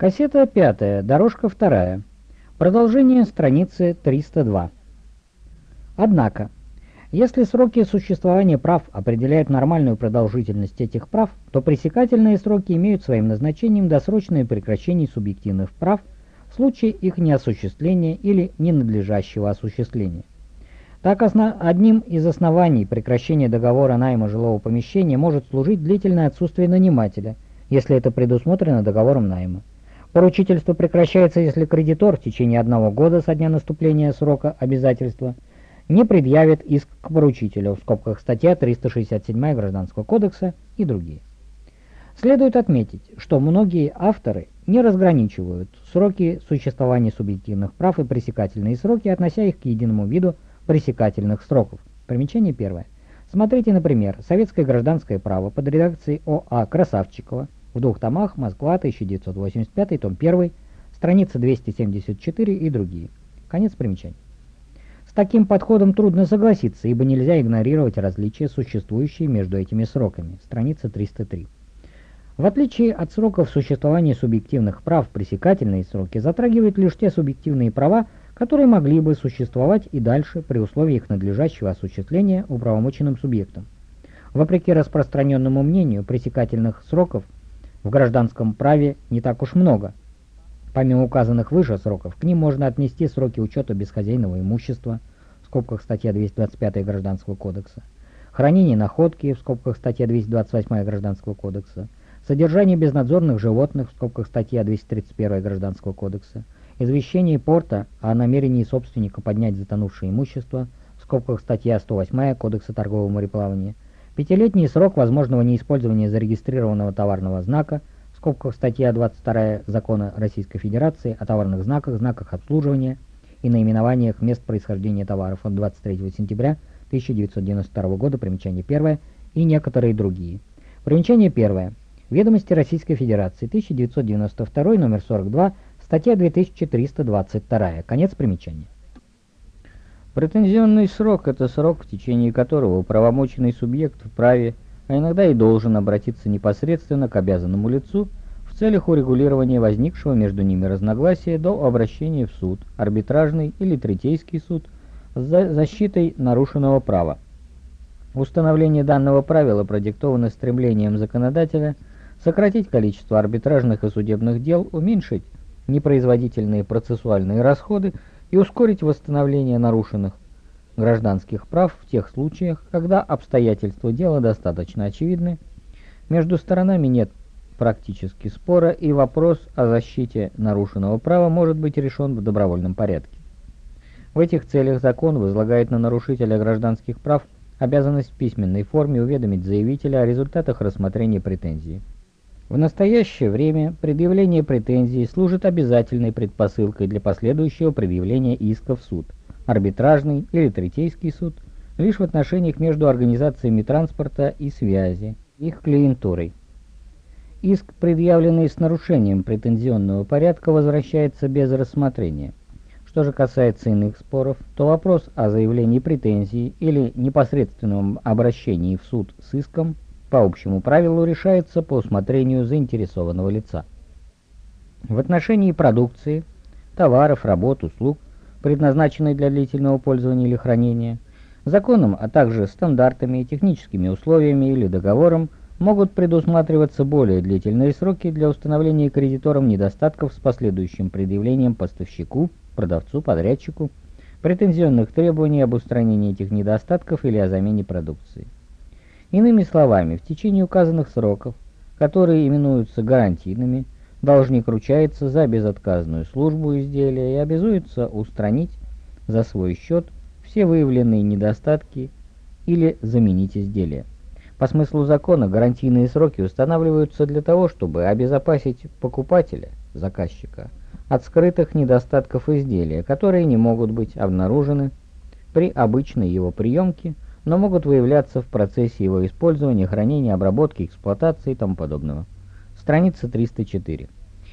Кассета пятая, дорожка вторая. Продолжение страницы 302. Однако, если сроки существования прав определяют нормальную продолжительность этих прав, то пресекательные сроки имеют своим назначением досрочное прекращение субъективных прав в случае их неосуществления или ненадлежащего осуществления. Так одним из оснований прекращения договора найма жилого помещения может служить длительное отсутствие нанимателя, если это предусмотрено договором найма. Поручительство прекращается, если кредитор в течение одного года со дня наступления срока обязательства – не предъявит иск к поручителю, в скобках статья 367 Гражданского кодекса и другие. Следует отметить, что многие авторы не разграничивают сроки существования субъективных прав и пресекательные сроки, относя их к единому виду пресекательных сроков. Примечание первое. Смотрите, например, «Советское гражданское право» под редакцией О.А. Красавчикова в двух томах «Москва, 1985», том 1, страница 274 и другие. Конец примечания. С таким подходом трудно согласиться, ибо нельзя игнорировать различия, существующие между этими сроками. Страница 303. В отличие от сроков существования субъективных прав, пресекательные сроки затрагивают лишь те субъективные права, которые могли бы существовать и дальше при условии их надлежащего осуществления управомоченным субъектом. Вопреки распространенному мнению, пресекательных сроков в гражданском праве не так уж много, Помимо указанных выше сроков, к ним можно отнести сроки учета бесхозяйного имущества, в скобках статья 225 Гражданского кодекса, хранение находки, в скобках статья 228 Гражданского кодекса, содержание безнадзорных животных, в скобках статья 231 Гражданского кодекса, извещение порта о намерении собственника поднять затонувшее имущество, в скобках статья 108 Кодекса торгового мореплавания, пятилетний срок возможного неиспользования зарегистрированного товарного знака, скобках статья 22 Закона Российской Федерации о товарных знаках, знаках обслуживания и наименованиях мест происхождения товаров от 23 сентября 1992 года, примечание первое, и некоторые другие. Примечание первое. Ведомости Российской Федерации, 1992, номер 42, статья 2322. Конец примечания. Претензионный срок – это срок, в течение которого правомоченный субъект вправе а иногда и должен обратиться непосредственно к обязанному лицу в целях урегулирования возникшего между ними разногласия до обращения в суд, арбитражный или третейский суд с защитой нарушенного права. Установление данного правила продиктовано стремлением законодателя сократить количество арбитражных и судебных дел, уменьшить непроизводительные процессуальные расходы и ускорить восстановление нарушенных гражданских прав в тех случаях, когда обстоятельства дела достаточно очевидны, между сторонами нет практически спора и вопрос о защите нарушенного права может быть решен в добровольном порядке. В этих целях закон возлагает на нарушителя гражданских прав обязанность в письменной форме уведомить заявителя о результатах рассмотрения претензии. В настоящее время предъявление претензий служит обязательной предпосылкой для последующего предъявления иска в суд – арбитражный или третейский суд лишь в отношениях между организациями транспорта и связи, их клиентурой. Иск, предъявленный с нарушением претензионного порядка, возвращается без рассмотрения. Что же касается иных споров, то вопрос о заявлении претензий или непосредственном обращении в суд с иском по общему правилу решается по усмотрению заинтересованного лица. В отношении продукции, товаров, работ, услуг предназначенной для длительного пользования или хранения, законом, а также стандартами, техническими условиями или договором могут предусматриваться более длительные сроки для установления кредиторам недостатков с последующим предъявлением поставщику, продавцу, подрядчику, претензионных требований об устранении этих недостатков или о замене продукции. Иными словами, в течение указанных сроков, которые именуются гарантийными, Должник ручается за безотказную службу изделия и обязуется устранить за свой счет все выявленные недостатки или заменить изделие. По смыслу закона гарантийные сроки устанавливаются для того, чтобы обезопасить покупателя, заказчика, от скрытых недостатков изделия, которые не могут быть обнаружены при обычной его приемке, но могут выявляться в процессе его использования, хранения, обработки, эксплуатации и тому подобного. Страница 304.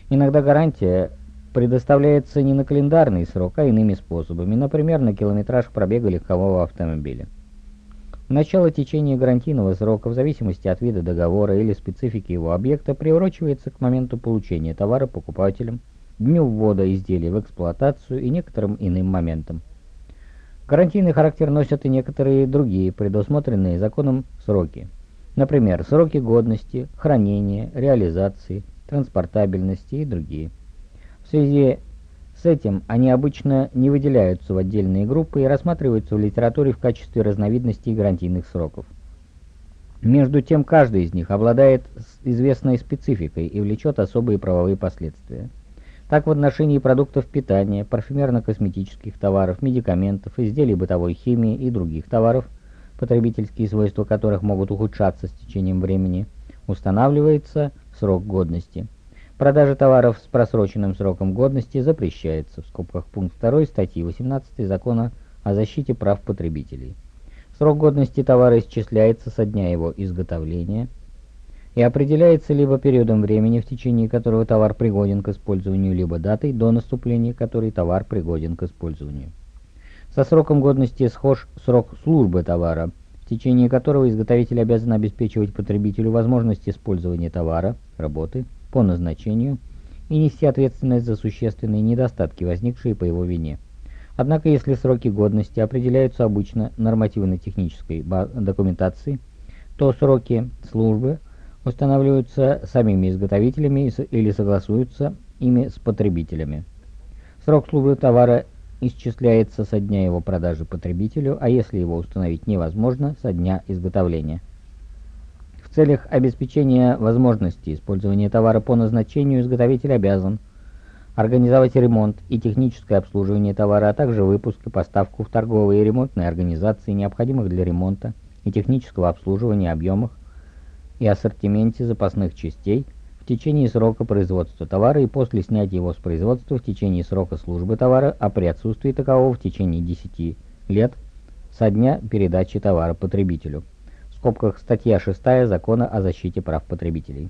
Иногда гарантия предоставляется не на календарный срок, а иными способами, например, на километраж пробега легкового автомобиля. Начало течения гарантийного срока в зависимости от вида договора или специфики его объекта приурочивается к моменту получения товара покупателем, дню ввода изделия в эксплуатацию и некоторым иным моментам. Гарантийный характер носят и некоторые другие предусмотренные законом сроки. Например, сроки годности, хранения, реализации, транспортабельности и другие. В связи с этим они обычно не выделяются в отдельные группы и рассматриваются в литературе в качестве разновидностей гарантийных сроков. Между тем, каждый из них обладает известной спецификой и влечет особые правовые последствия. Так в отношении продуктов питания, парфюмерно-косметических товаров, медикаментов, изделий бытовой химии и других товаров, потребительские свойства которых могут ухудшаться с течением времени, устанавливается срок годности – Продажа товаров с просроченным сроком годности запрещается, в скобках пункт 2 статьи 18 Закона о защите прав потребителей. Срок годности товара исчисляется со дня его изготовления и определяется либо периодом времени, в течение которого товар пригоден к использованию, либо датой, до наступления которой товар пригоден к использованию. Со сроком годности схож срок службы товара, в течение которого изготовитель обязан обеспечивать потребителю возможность использования товара, работы, по назначению и нести ответственность за существенные недостатки, возникшие по его вине. Однако, если сроки годности определяются обычно нормативно-технической документацией, то сроки службы устанавливаются самими изготовителями или согласуются ими с потребителями. Срок службы товара исчисляется со дня его продажи потребителю, а если его установить невозможно, со дня изготовления целях обеспечения возможности использования товара по назначению изготовитель обязан организовать ремонт и техническое обслуживание товара, а также выпуск и поставку в торговые и ремонтные организации, необходимых для ремонта и технического обслуживания объемах и ассортименте запасных частей в течение срока производства товара и после снятия его с производства в течение срока службы товара, а при отсутствии такового в течение 10 лет со дня передачи товара потребителю скобках статья 6 Закона о защите прав потребителей.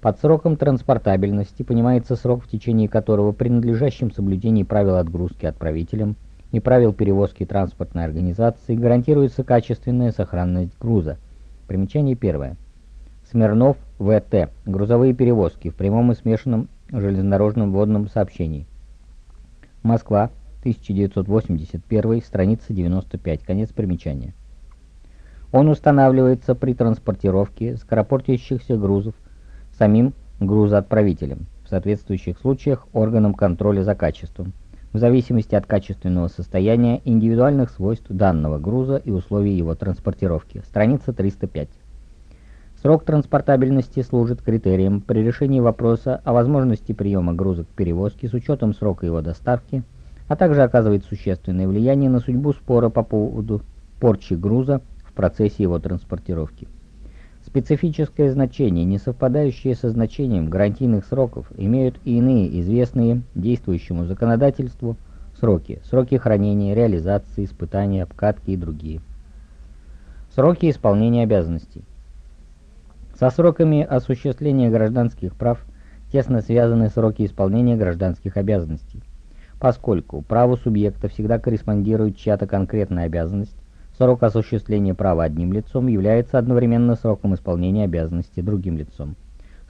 Под сроком транспортабельности понимается срок, в течение которого при надлежащем соблюдении правил отгрузки отправителем и правил перевозки транспортной организации гарантируется качественная сохранность груза. Примечание первое. Смирнов В.Т. Грузовые перевозки в прямом и смешанном железнодорожном водном сообщении. Москва, 1981, страница 95, конец примечания. Он устанавливается при транспортировке скоропортящихся грузов самим грузоотправителем, в соответствующих случаях органом контроля за качеством, в зависимости от качественного состояния индивидуальных свойств данного груза и условий его транспортировки. Страница 305. Срок транспортабельности служит критерием при решении вопроса о возможности приема груза к перевозке с учетом срока его доставки, а также оказывает существенное влияние на судьбу спора по поводу порчи груза в процессе его транспортировки. Специфическое значение, не совпадающее со значением гарантийных сроков, имеют и иные известные действующему законодательству сроки, сроки хранения, реализации, испытания, обкатки и другие. Сроки исполнения обязанностей. Со сроками осуществления гражданских прав тесно связаны сроки исполнения гражданских обязанностей, поскольку праву субъекта всегда корреспондирует чья-то конкретная обязанность, Срок осуществления права одним лицом является одновременно сроком исполнения обязанности другим лицом.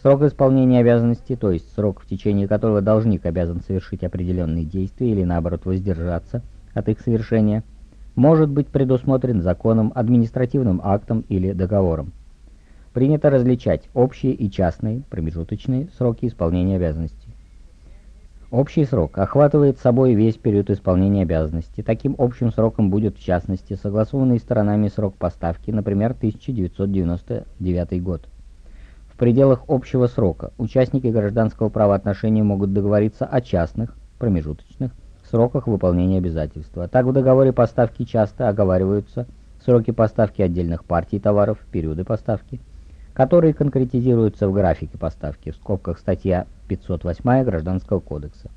Срок исполнения обязанности, то есть срок, в течение которого должник обязан совершить определенные действия или наоборот воздержаться от их совершения, может быть предусмотрен законом, административным актом или договором. Принято различать общие и частные, промежуточные сроки исполнения обязанностей. Общий срок охватывает собой весь период исполнения обязанностей. Таким общим сроком будет, в частности, согласованный сторонами срок поставки, например, 1999 год. В пределах общего срока участники гражданского правоотношения могут договориться о частных, промежуточных, сроках выполнения обязательства. Так в договоре поставки часто оговариваются сроки поставки отдельных партий товаров, периоды поставки, которые конкретизируются в графике поставки, в скобках статья 508 Гражданского кодекса.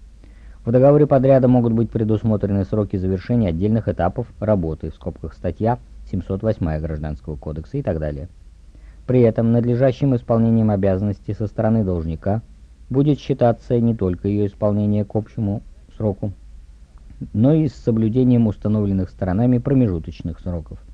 В договоре подряда могут быть предусмотрены сроки завершения отдельных этапов работы, в скобках статья 708 Гражданского кодекса и так далее. При этом надлежащим исполнением обязанностей со стороны должника будет считаться не только ее исполнение к общему сроку, но и с соблюдением установленных сторонами промежуточных сроков –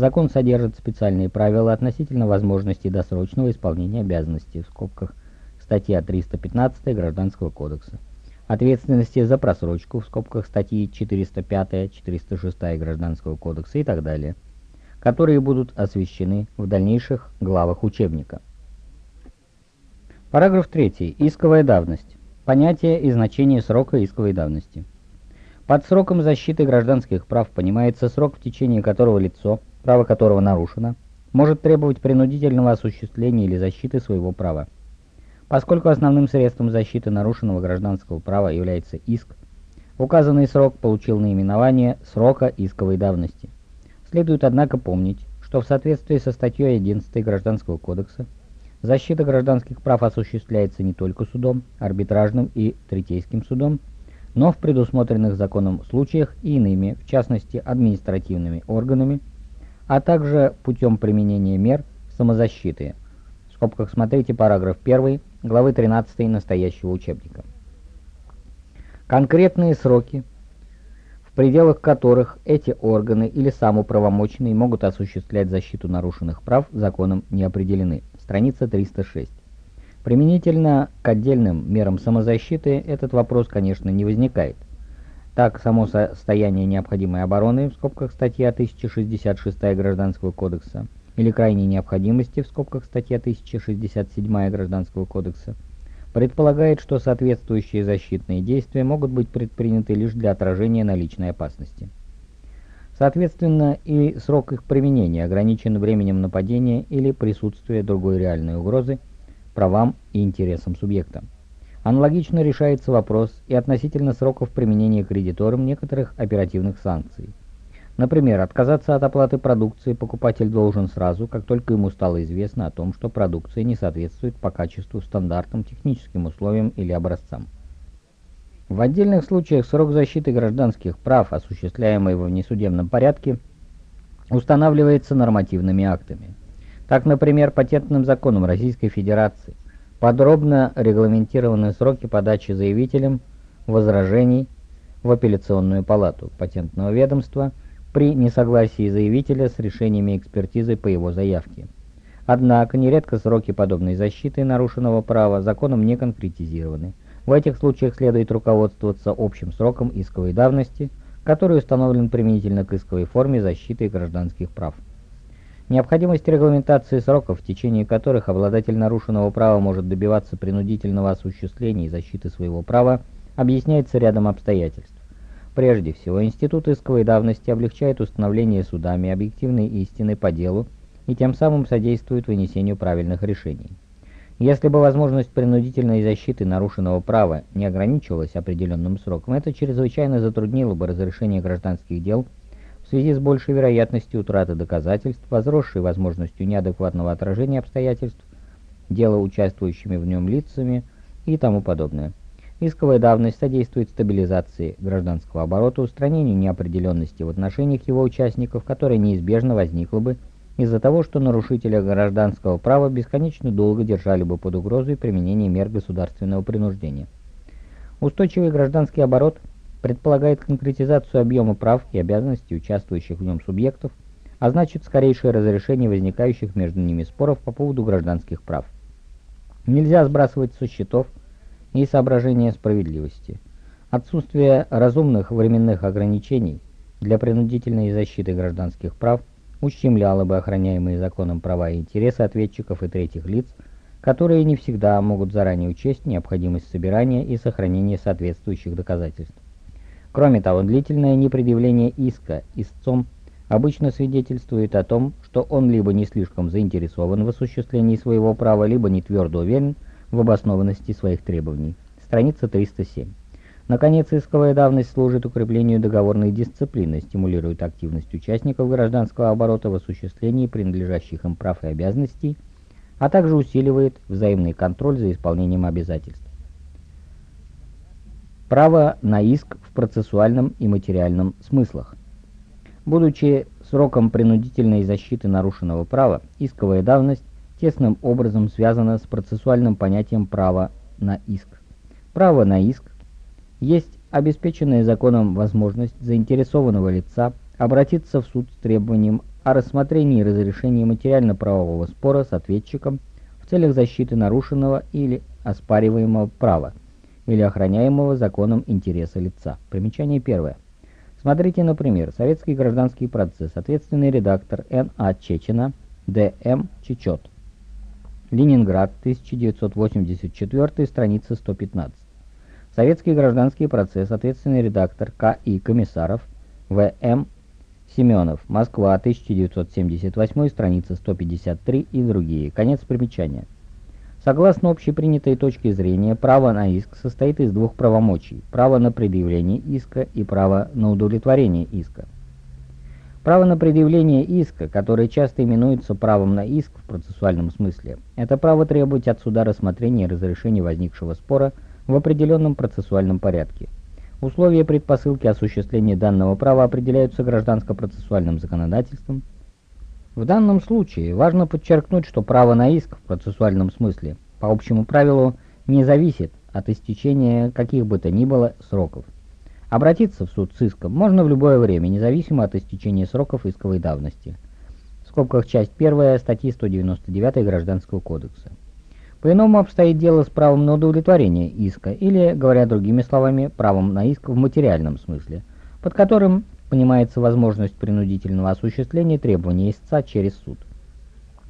Закон содержит специальные правила относительно возможности досрочного исполнения обязанностей в скобках статья 315 Гражданского кодекса, ответственности за просрочку в скобках статьи 405, 406 Гражданского кодекса и так далее, которые будут освещены в дальнейших главах учебника. Параграф 3. Исковая давность. Понятие и значение срока исковой давности. Под сроком защиты гражданских прав понимается срок, в течение которого лицо, право которого нарушено, может требовать принудительного осуществления или защиты своего права. Поскольку основным средством защиты нарушенного гражданского права является иск, указанный срок получил наименование срока исковой давности. Следует, однако, помнить, что в соответствии со статьей 11 Гражданского кодекса защита гражданских прав осуществляется не только судом, арбитражным и третейским судом, но в предусмотренных законом случаях и иными, в частности административными органами, а также путем применения мер самозащиты. В скобках смотрите параграф 1 главы 13 настоящего учебника. Конкретные сроки, в пределах которых эти органы или сам управомоченный могут осуществлять защиту нарушенных прав, законом не определены. Страница 306. Применительно к отдельным мерам самозащиты этот вопрос, конечно, не возникает. Так, само состояние необходимой обороны, в скобках статья 1066 Гражданского кодекса, или крайней необходимости в скобках статья 1067 Гражданского кодекса, предполагает, что соответствующие защитные действия могут быть предприняты лишь для отражения наличной опасности. Соответственно, и срок их применения ограничен временем нападения или присутствия другой реальной угрозы правам и интересам субъекта. Аналогично решается вопрос и относительно сроков применения кредиторам некоторых оперативных санкций. Например, отказаться от оплаты продукции покупатель должен сразу, как только ему стало известно о том, что продукция не соответствует по качеству стандартам, техническим условиям или образцам. В отдельных случаях срок защиты гражданских прав, осуществляемый во внесудебном порядке, устанавливается нормативными актами. Так, например, патентным законом Российской Федерации подробно регламентированы сроки подачи заявителям возражений в апелляционную палату патентного ведомства – при несогласии заявителя с решениями экспертизы по его заявке. Однако нередко сроки подобной защиты нарушенного права законом не конкретизированы. В этих случаях следует руководствоваться общим сроком исковой давности, который установлен применительно к исковой форме защиты гражданских прав. Необходимость регламентации сроков, в течение которых обладатель нарушенного права может добиваться принудительного осуществления и защиты своего права, объясняется рядом обстоятельств. Прежде всего, институт исковой давности облегчает установление судами объективной истины по делу и тем самым содействует вынесению правильных решений. Если бы возможность принудительной защиты нарушенного права не ограничивалась определенным сроком, это чрезвычайно затруднило бы разрешение гражданских дел в связи с большей вероятностью утраты доказательств, возросшей возможностью неадекватного отражения обстоятельств, дела участвующими в нем лицами и тому подобное. Исковая давность содействует стабилизации гражданского оборота, устранению неопределенности в отношениях его участников, которая неизбежно возникла бы из-за того, что нарушителя гражданского права бесконечно долго держали бы под угрозой применения мер государственного принуждения. Устойчивый гражданский оборот предполагает конкретизацию объема прав и обязанностей участвующих в нем субъектов, а значит скорейшее разрешение возникающих между ними споров по поводу гражданских прав. Нельзя сбрасывать со счетов и соображения справедливости. Отсутствие разумных временных ограничений для принудительной защиты гражданских прав ущемляло бы охраняемые законом права и интересы ответчиков и третьих лиц, которые не всегда могут заранее учесть необходимость собирания и сохранения соответствующих доказательств. Кроме того, длительное непредъявление иска истцом обычно свидетельствует о том, что он либо не слишком заинтересован в осуществлении своего права, либо не твердо уверен, в обоснованности своих требований. Страница 307. Наконец, исковая давность служит укреплению договорной дисциплины, стимулирует активность участников гражданского оборота в осуществлении принадлежащих им прав и обязанностей, а также усиливает взаимный контроль за исполнением обязательств. Право на иск в процессуальном и материальном смыслах. Будучи сроком принудительной защиты нарушенного права, исковая давность тесным образом связано с процессуальным понятием права на иск. Право на иск есть обеспеченная законом возможность заинтересованного лица обратиться в суд с требованием о рассмотрении и разрешении материально-правового спора с ответчиком в целях защиты нарушенного или оспариваемого права или охраняемого законом интереса лица. Примечание первое. Смотрите, например, «Советский гражданский процесс», ответственный редактор Н.А. Чечена, Д.М. Чечет. Ленинград, 1984, страница 115. «Советский гражданский процесс», ответственный редактор К.И. Комиссаров, В.М. Семенов, Москва, 1978, страница 153 и другие. Конец примечания. Согласно общепринятой точке зрения, право на иск состоит из двух правомочий – право на предъявление иска и право на удовлетворение иска. Право на предъявление иска, которое часто именуется правом на иск в процессуальном смысле, это право требовать от суда рассмотрения и разрешения возникшего спора в определенном процессуальном порядке. Условия предпосылки осуществления данного права определяются гражданско-процессуальным законодательством – в данном случае важно подчеркнуть, что право на иск в процессуальном смысле по общему правилу не зависит от истечения каких бы то ни было сроков. Обратиться в суд с иском можно в любое время, независимо от истечения сроков исковой давности. В скобках часть 1 статьи 199 Гражданского кодекса. По-иному обстоит дело с правом на удовлетворение иска, или, говоря другими словами, правом на иск в материальном смысле, под которым понимается возможность принудительного осуществления требований истца через суд.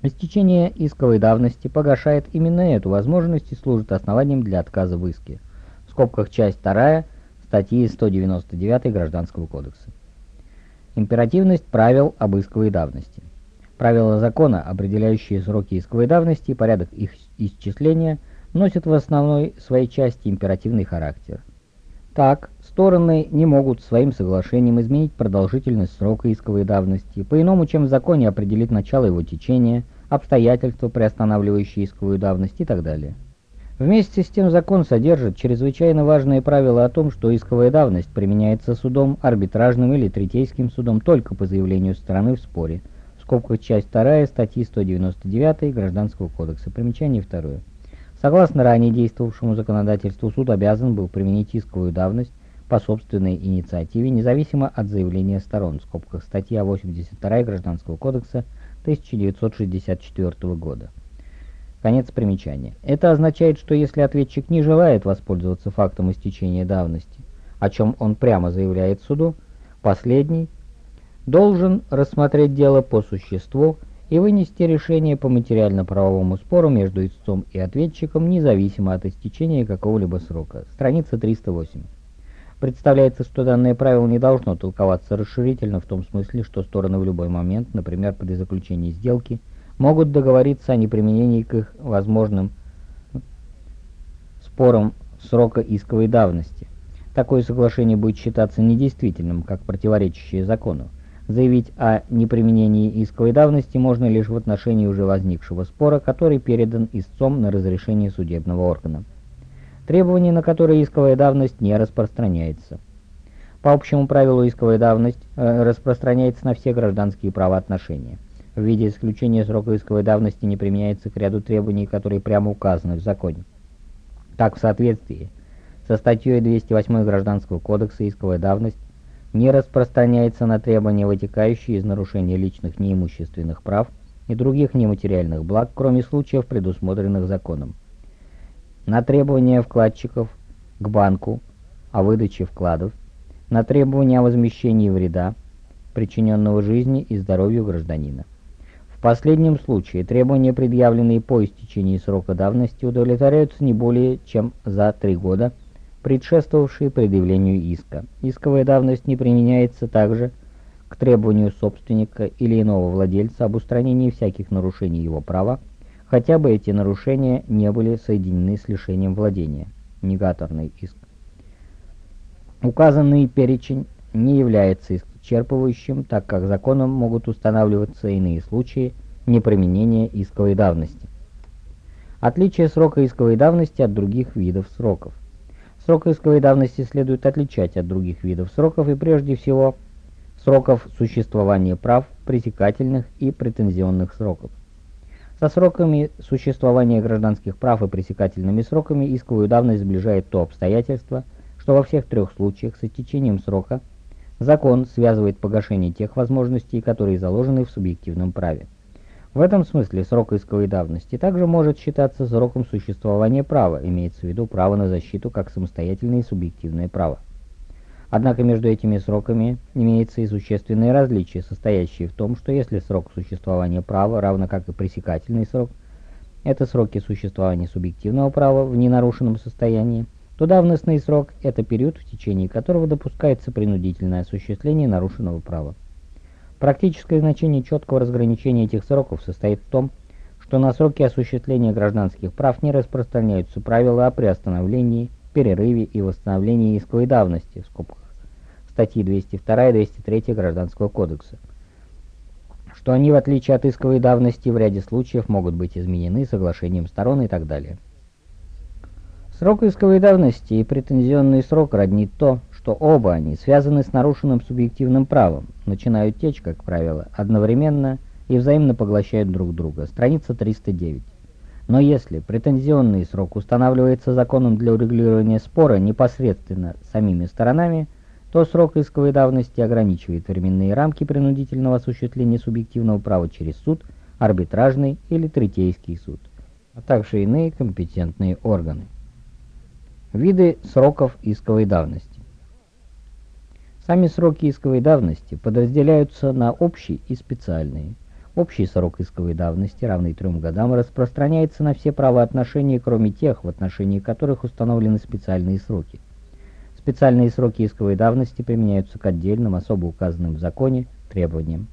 Истечение исковой давности погашает именно эту возможность и служит основанием для отказа в иске. В скобках часть 2 статьи 199 Гражданского кодекса. Императивность правил об исковой давности. Правила закона, определяющие сроки исковой давности и порядок их исчисления, носят в основной своей части императивный характер. Так, стороны не могут своим соглашением изменить продолжительность срока исковой давности, по-иному, чем в законе определить начало его течения, обстоятельства, приостанавливающие исковую давность и так далее. Вместе с тем закон содержит чрезвычайно важные правила о том, что исковая давность применяется судом, арбитражным или третейским судом только по заявлению стороны в споре. В скобках часть 2 статьи 199 Гражданского кодекса. Примечание второе. Согласно ранее действовавшему законодательству, суд обязан был применить исковую давность по собственной инициативе, независимо от заявления сторон, в скобках статья 82 Гражданского кодекса 1964 года. Конец примечания. Это означает, что если ответчик не желает воспользоваться фактом истечения давности, о чем он прямо заявляет суду, последний должен рассмотреть дело по существу и вынести решение по материально-правовому спору между истцом и ответчиком независимо от истечения какого-либо срока. Страница 308. Представляется, что данное правило не должно толковаться расширительно в том смысле, что стороны в любой момент, например, при заключении сделки, могут договориться о неприменении к их возможным спорам срока исковой давности. Такое соглашение будет считаться недействительным, как противоречащее закону. Заявить о неприменении исковой давности можно лишь в отношении уже возникшего спора, который передан истцом на разрешение судебного органа. Требование, на которое исковая давность не распространяется. По общему правилу исковая давность э, распространяется на все гражданские правоотношения. В виде исключения срока исковой давности не применяется к ряду требований, которые прямо указаны в законе. Так, в соответствии со статьей 208 Гражданского кодекса исковая давность не распространяется на требования, вытекающие из нарушения личных неимущественных прав и других нематериальных благ, кроме случаев, предусмотренных законом. На требования вкладчиков к банку о выдаче вкладов, на требования о возмещении вреда, причиненного жизни и здоровью гражданина. В последнем случае требования, предъявленные по истечении срока давности, удовлетворяются не более чем за три года – предшествовавшие предъявлению иска. Исковая давность не применяется также к требованию собственника или иного владельца об устранении всяких нарушений его права, хотя бы эти нарушения не были соединены с лишением владения. Негаторный иск. Указанный перечень не является исчерпывающим, так как законом могут устанавливаться иные случаи неприменения исковой давности. Отличие срока исковой давности от других видов сроков. Срок исковой давности следует отличать от других видов сроков и прежде всего сроков существования прав, пресекательных и претензионных сроков. Со сроками существования гражданских прав и пресекательными сроками исковую давность сближает то обстоятельство, что во всех трех случаях с истечением срока Закон связывает погашение тех возможностей, которые заложены в субъективном праве. В этом смысле срок исковой давности также может считаться сроком существования права, имеется в виду право на защиту как самостоятельное и субъективное право. Однако между этими сроками имеется и существенное различие, состоящее в том, что если срок существования права, равно как и пресекательный срок, это сроки существования субъективного права в ненарушенном состоянии, то давностный срок – это период, в течение которого допускается принудительное осуществление нарушенного права. Практическое значение четкого разграничения этих сроков состоит в том, что на сроки осуществления гражданских прав не распространяются правила о приостановлении, перерыве и восстановлении исковой давности в скобках статьи 202 и 203 Гражданского кодекса, что они, в отличие от исковой давности, в ряде случаев могут быть изменены соглашением сторон и так далее. Срок исковой давности и претензионный срок роднит то, что оба они связаны с нарушенным субъективным правом, начинают течь, как правило, одновременно и взаимно поглощают друг друга. Страница 309. Но если претензионный срок устанавливается законом для урегулирования спора непосредственно самими сторонами, то срок исковой давности ограничивает временные рамки принудительного осуществления субъективного права через суд, арбитражный или третейский суд, а также иные компетентные органы. Виды сроков исковой давности. Сами сроки исковой давности подразделяются на общие и специальные. Общий срок исковой давности, равный трем годам, распространяется на все правоотношения, кроме тех, в отношении которых установлены специальные сроки. Специальные сроки исковой давности применяются к отдельным, особо указанным в законе, требованиям.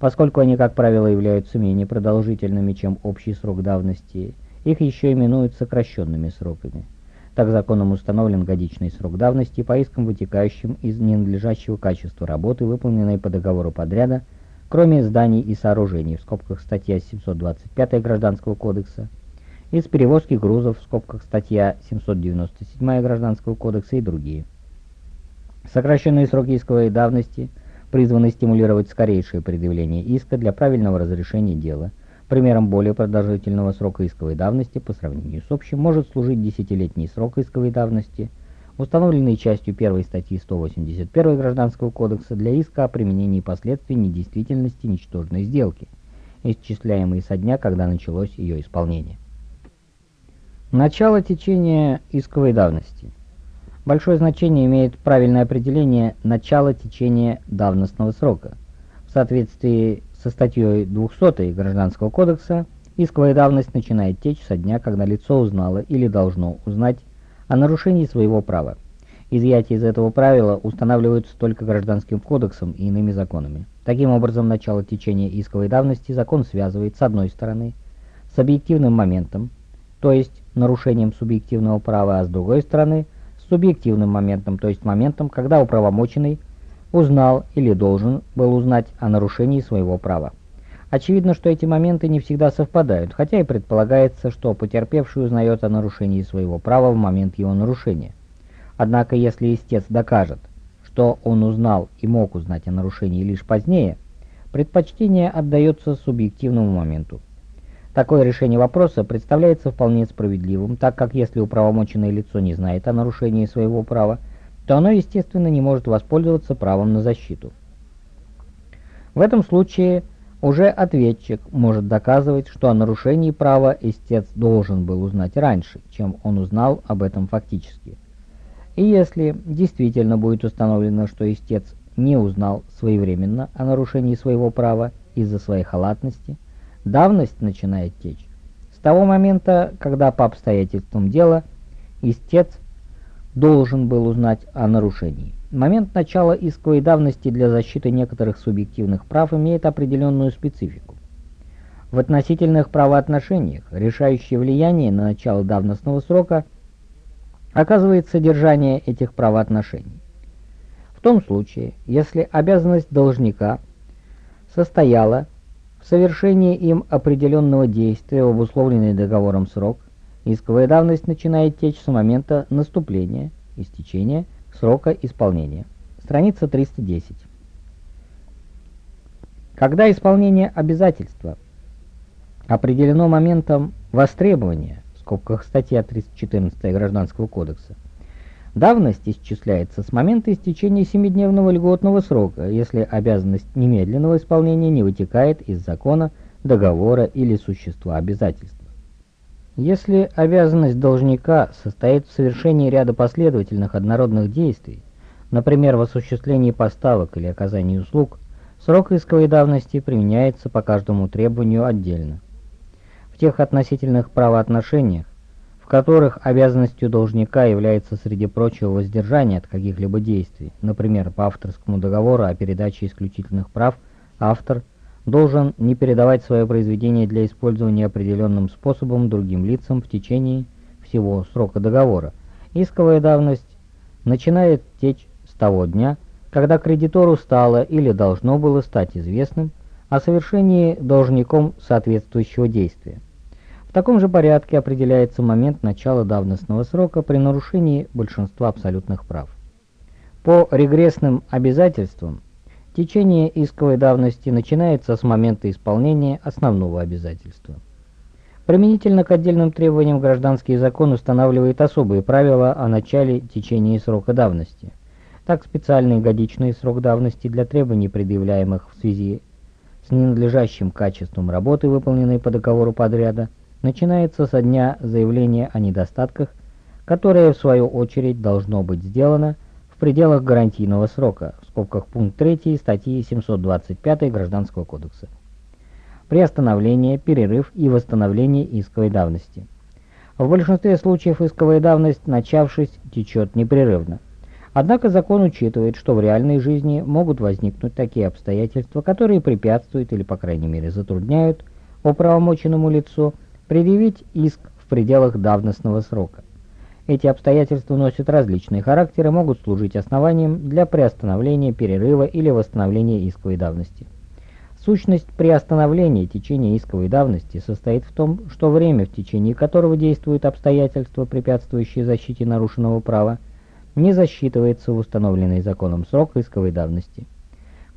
Поскольку они, как правило, являются менее продолжительными, чем общий срок давности, их еще именуют сокращенными сроками. Так законом установлен годичный срок давности по искам, вытекающим из ненадлежащего качества работы, выполненной по договору подряда, кроме зданий и сооружений, в скобках статья 725 Гражданского кодекса, из перевозки грузов, в скобках статья 797 Гражданского кодекса и другие. Сокращенные сроки исковой давности призваны стимулировать скорейшее предъявление иска для правильного разрешения дела – Примером более продолжительного срока исковой давности по сравнению с общим может служить десятилетний срок исковой давности, установленный частью 1 статьи 181 Гражданского кодекса для иска о применении последствий недействительности ничтожной сделки, исчисляемой со дня, когда началось ее исполнение. Начало течения исковой давности. Большое значение имеет правильное определение начала течения давностного срока. В соответствии со статьей 200 Гражданского кодекса исковая давность начинает течь со дня, когда лицо узнало или должно узнать о нарушении своего права. Изъятие из этого правила устанавливаются только Гражданским кодексом и иными законами. Таким образом, начало течения исковой давности закон связывает с одной стороны с объективным моментом, то есть нарушением субъективного права, а с другой стороны субъективным моментом, то есть моментом, когда управомоченный узнал или должен был узнать о нарушении своего права. Очевидно, что эти моменты не всегда совпадают, хотя и предполагается, что потерпевший узнает о нарушении своего права в момент его нарушения. Однако, если истец докажет, что он узнал и мог узнать о нарушении лишь позднее, предпочтение отдается субъективному моменту. Такое решение вопроса представляется вполне справедливым, так как если управомоченное лицо не знает о нарушении своего права, то оно, естественно, не может воспользоваться правом на защиту. В этом случае уже ответчик может доказывать, что о нарушении права истец должен был узнать раньше, чем он узнал об этом фактически. И если действительно будет установлено, что истец не узнал своевременно о нарушении своего права из-за своей халатности, давность начинает течь. С того момента, когда по обстоятельствам дела истец должен был узнать о нарушении. Момент начала исковой давности для защиты некоторых субъективных прав имеет определенную специфику. В относительных правоотношениях решающее влияние на начало давностного срока оказывает содержание этих правоотношений. В том случае, если обязанность должника состояла в совершении им определенного действия в обусловленный договором срок, Исковая давность начинает течь с момента наступления, истечения, срока исполнения. Страница 310. Когда исполнение обязательства определено моментом востребования, в скобках статья 314 Гражданского кодекса, Давность исчисляется с момента истечения семидневного льготного срока, если обязанность немедленного исполнения не вытекает из закона, договора или существа обязательства. Если обязанность должника состоит в совершении ряда последовательных однородных действий, например, в осуществлении поставок или оказании услуг, срок исковой давности применяется по каждому требованию отдельно. В тех относительных правоотношениях, в которых обязанностью должника является среди прочего воздержание от каких-либо действий, например, по авторскому договору о передаче исключительных прав, автор должен не передавать свое произведение для использования определенным способом другим лицам в течение всего срока договора. Исковая давность начинает течь с того дня, когда кредитору стало или должно было стать известным о совершении должником соответствующего действия. Таком же порядке определяется момент начала давностного срока при нарушении большинства абсолютных прав. По регрессным обязательствам течение исковой давности начинается с момента исполнения основного обязательства. Применительно к отдельным требованиям гражданский закон устанавливает особые правила о начале течения срока давности. Так специальный годичный срок давности для требований, предъявляемых в связи с ненадлежащим качеством работы, выполненной по договору подряда, начинается со дня заявления о недостатках, которое в свою очередь должно быть сделано в пределах гарантийного срока, в скобках пункт 3 статьи 725 Гражданского кодекса. Приостановление, перерыв и восстановление исковой давности. В большинстве случаев исковая давность, начавшись, течет непрерывно. Однако закон учитывает, что в реальной жизни могут возникнуть такие обстоятельства, которые препятствуют или, по крайней мере, затрудняют оправомоченному лицу предъявить иск в пределах давностного срока. Эти обстоятельства носят различные характеры и могут служить основанием для приостановления, перерыва или восстановления исковой давности. Сущность приостановления течения исковой давности состоит в том, что время, в течение которого действуют обстоятельства, препятствующие защите нарушенного права, не засчитывается в установленный законом срок исковой давности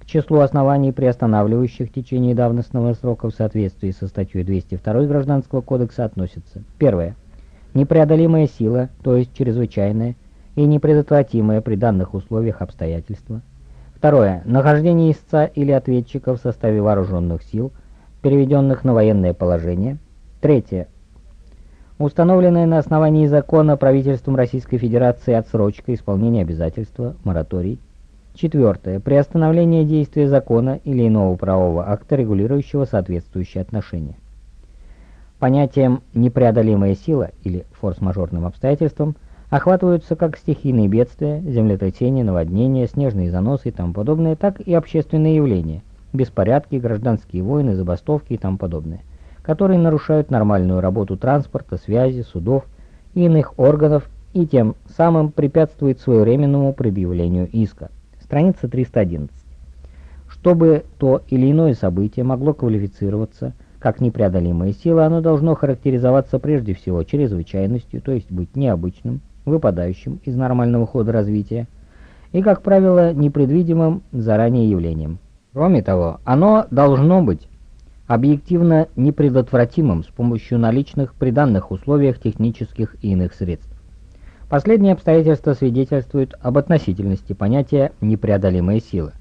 числу оснований, приостанавливающих течение давностного срока в соответствии со статьей 202 Гражданского кодекса относятся. Первое. Непреодолимая сила, то есть чрезвычайная и непредотвратимая при данных условиях обстоятельства. Второе. Нахождение истца или ответчика в составе вооруженных сил, переведенных на военное положение. Третье. Установленная на основании закона правительством Российской Федерации отсрочка исполнения обязательства, мораторий. Четвертое. Приостановление действия закона или иного правового акта, регулирующего соответствующие отношения. Понятием «непреодолимая сила» или форс-мажорным обстоятельством охватываются как стихийные бедствия, землетрясения, наводнения, снежные заносы и тому подобное, так и общественные явления, беспорядки, гражданские войны, забастовки и тому подобное, которые нарушают нормальную работу транспорта, связи, судов и иных органов и тем самым препятствуют своевременному предъявлению иска. Страница 311. Чтобы то или иное событие могло квалифицироваться как непреодолимая сила, оно должно характеризоваться прежде всего чрезвычайностью, то есть быть необычным, выпадающим из нормального хода развития, и, как правило, непредвидимым заранее явлением. Кроме того, оно должно быть объективно непредотвратимым с помощью наличных при данных условиях технических и иных средств. Последние обстоятельства свидетельствуют об относительности понятия «непреодолимая сила»,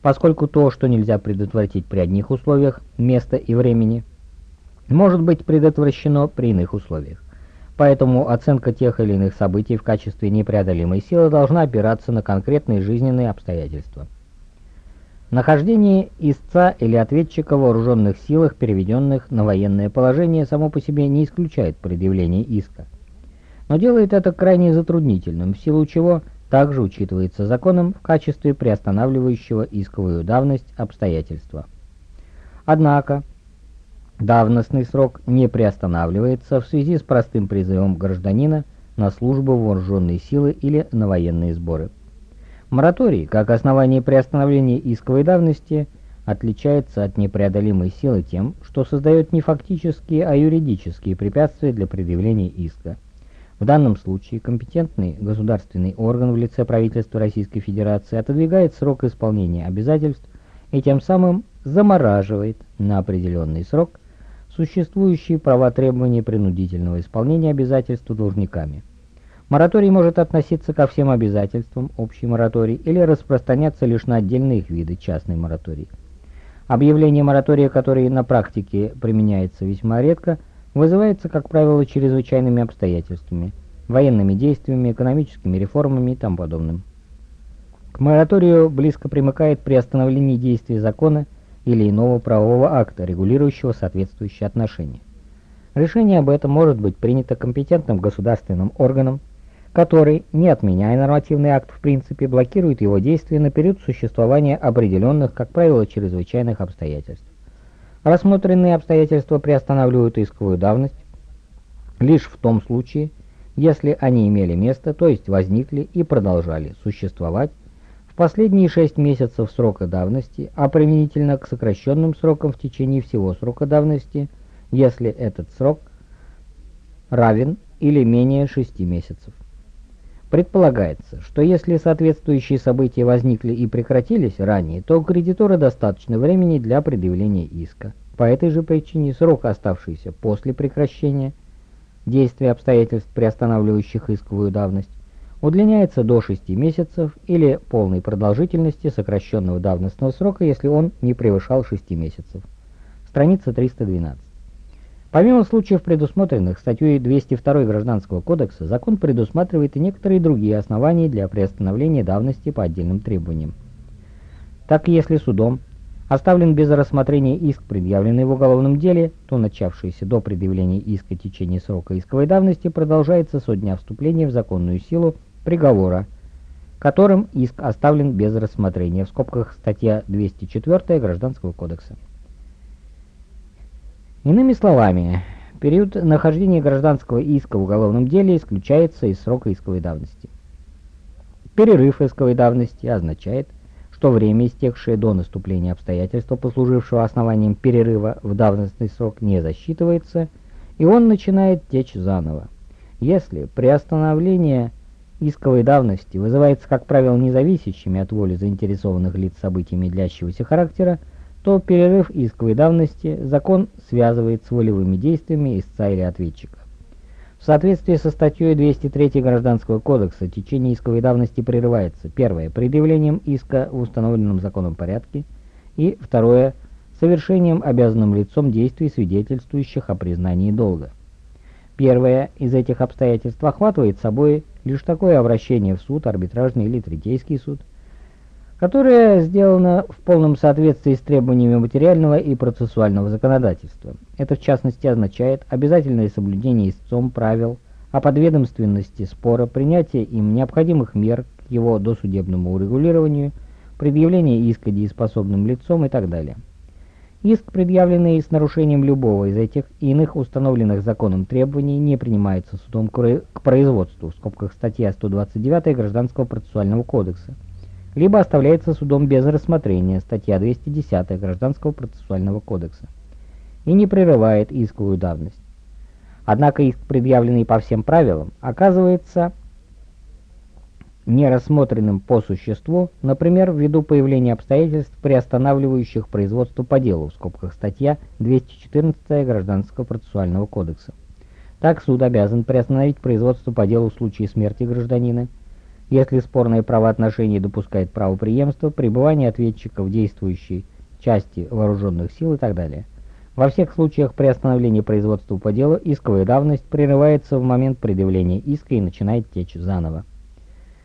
поскольку то, что нельзя предотвратить при одних условиях, места и времени, может быть предотвращено при иных условиях. Поэтому оценка тех или иных событий в качестве непреодолимой силы должна опираться на конкретные жизненные обстоятельства. Нахождение истца или ответчика в вооруженных силах, переведенных на военное положение, само по себе не исключает предъявление иска но делает это крайне затруднительным, в силу чего также учитывается законом в качестве приостанавливающего исковую давность обстоятельства. Однако, давностный срок не приостанавливается в связи с простым призывом гражданина на службу в вооруженные силы или на военные сборы. Мораторий, как основание приостановления исковой давности, отличается от непреодолимой силы тем, что создает не фактические, а юридические препятствия для предъявления иска. В данном случае компетентный государственный орган в лице правительства Российской Федерации отодвигает срок исполнения обязательств и тем самым замораживает на определенный срок существующие права требования принудительного исполнения обязательств должниками. Мораторий может относиться ко всем обязательствам, общий мораторий, или распространяться лишь на отдельные их виды, частный мораторий. Объявление моратория, который на практике применяется весьма редко, вызывается, как правило, чрезвычайными обстоятельствами, военными действиями, экономическими реформами и тому подобным. К мораторию близко примыкает приостановление действия закона или иного правового акта, регулирующего соответствующие отношения. Решение об этом может быть принято компетентным государственным органом, который, не отменяя нормативный акт в принципе, блокирует его действие на период существования определенных, как правило, чрезвычайных обстоятельств. Рассмотренные обстоятельства приостанавливают исковую давность лишь в том случае, если они имели место, то есть возникли и продолжали существовать в последние шесть месяцев срока давности, а применительно к сокращенным срокам в течение всего срока давности, если этот срок равен или менее шести месяцев. Предполагается, что если соответствующие события возникли и прекратились ранее, то у кредитора достаточно времени для предъявления иска. По этой же причине срок, оставшийся после прекращения действия обстоятельств, приостанавливающих исковую давность, удлиняется до 6 месяцев или полной продолжительности сокращенного давностного срока, если он не превышал 6 месяцев. Страница 312. Помимо случаев, предусмотренных статьей 202 Гражданского кодекса, закон предусматривает и некоторые другие основания для приостановления давности по отдельным требованиям. Так, если судом оставлен без рассмотрения иск, предъявленный в уголовном деле, то начавшееся до предъявления иска течение срока исковой давности продолжается со дня вступления в законную силу приговора, которым иск оставлен без рассмотрения, в скобках статья 204 Гражданского кодекса. Иными словами, период нахождения гражданского иска в уголовном деле исключается из срока исковой давности. Перерыв исковой давности означает, что время, истекшее до наступления обстоятельства, послужившего основанием перерыва в давностный срок, не засчитывается, и он начинает течь заново. Если приостановление исковой давности вызывается, как правило, независящими от воли заинтересованных лиц событиями длящегося характера, то перерыв исковой давности закон связывает с волевыми действиями истца или ответчика. В соответствии со статьей 203 Гражданского кодекса течение исковой давности прерывается. Первое – предъявлением иска в установленном законом порядке. И второе – совершением обязанным лицом действий, свидетельствующих о признании долга. Первое из этих обстоятельств охватывает собой лишь такое обращение в суд, арбитражный или третейский суд – которое сделано в полном соответствии с требованиями материального и процессуального законодательства. Это в частности означает обязательное соблюдение истцом правил о подведомственности спора, принятие им необходимых мер к его досудебному урегулированию, предъявление иска дееспособным лицом и так далее. Иск, предъявленный с нарушением любого из этих иных установленных законом требований, не принимается судом к производству, в скобках статья 129 Гражданского процессуального кодекса, либо оставляется судом без рассмотрения, статья 210 Гражданского процессуального кодекса, и не прерывает исковую давность. Однако иск, предъявленный по всем правилам, оказывается нерассмотренным по существу, например, ввиду появления обстоятельств, приостанавливающих производство по делу, в скобках статья 214 Гражданского процессуального кодекса. Так суд обязан приостановить производство по делу в случае смерти гражданина, если спорные правоотношения допускает правоприемство, пребывание ответчика в действующей части вооруженных сил и так далее. Во всех случаях при остановлении производства по делу исковая давность прерывается в момент предъявления иска и начинает течь заново.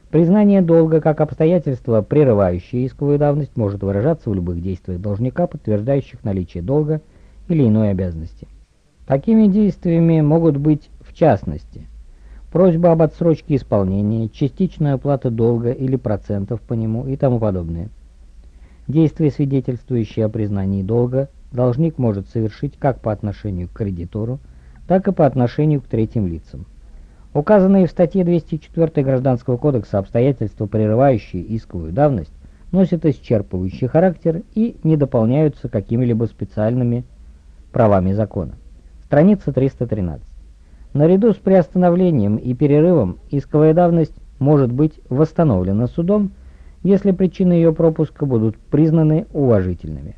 Признание долга как обстоятельство, прерывающее исковую давность, может выражаться в любых действиях должника, подтверждающих наличие долга или иной обязанности. Такими действиями могут быть, в частности, просьба об отсрочке исполнения, частичная оплата долга или процентов по нему и тому подобное. Действия, свидетельствующие о признании долга, должник может совершить как по отношению к кредитору, так и по отношению к третьим лицам. Указанные в статье 204 Гражданского кодекса обстоятельства, прерывающие исковую давность, носят исчерпывающий характер и не дополняются какими-либо специальными правами закона. Страница 313. Наряду с приостановлением и перерывом исковая давность может быть восстановлена судом, если причины ее пропуска будут признаны уважительными.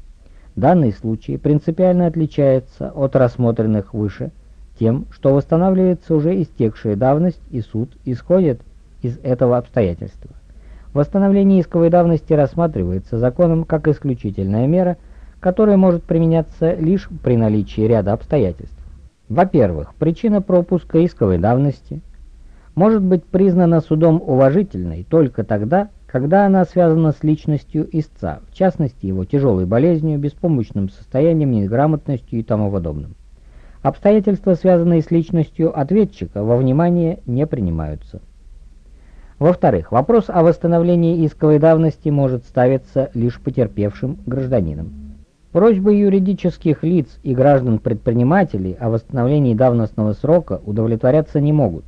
Данный случай принципиально отличается от рассмотренных выше тем, что восстанавливается уже истекшая давность, и суд исходит из этого обстоятельства. Восстановление исковой давности рассматривается законом как исключительная мера, которая может применяться лишь при наличии ряда обстоятельств. Во-первых, причина пропуска исковой давности может быть признана судом уважительной только тогда, когда она связана с личностью истца, в частности его тяжелой болезнью, беспомощным состоянием, неграмотностью и тому подобным. Обстоятельства, связанные с личностью ответчика, во внимание не принимаются. Во-вторых, вопрос о восстановлении исковой давности может ставиться лишь потерпевшим гражданином. Просьбы юридических лиц и граждан-предпринимателей о восстановлении давностного срока удовлетворяться не могут.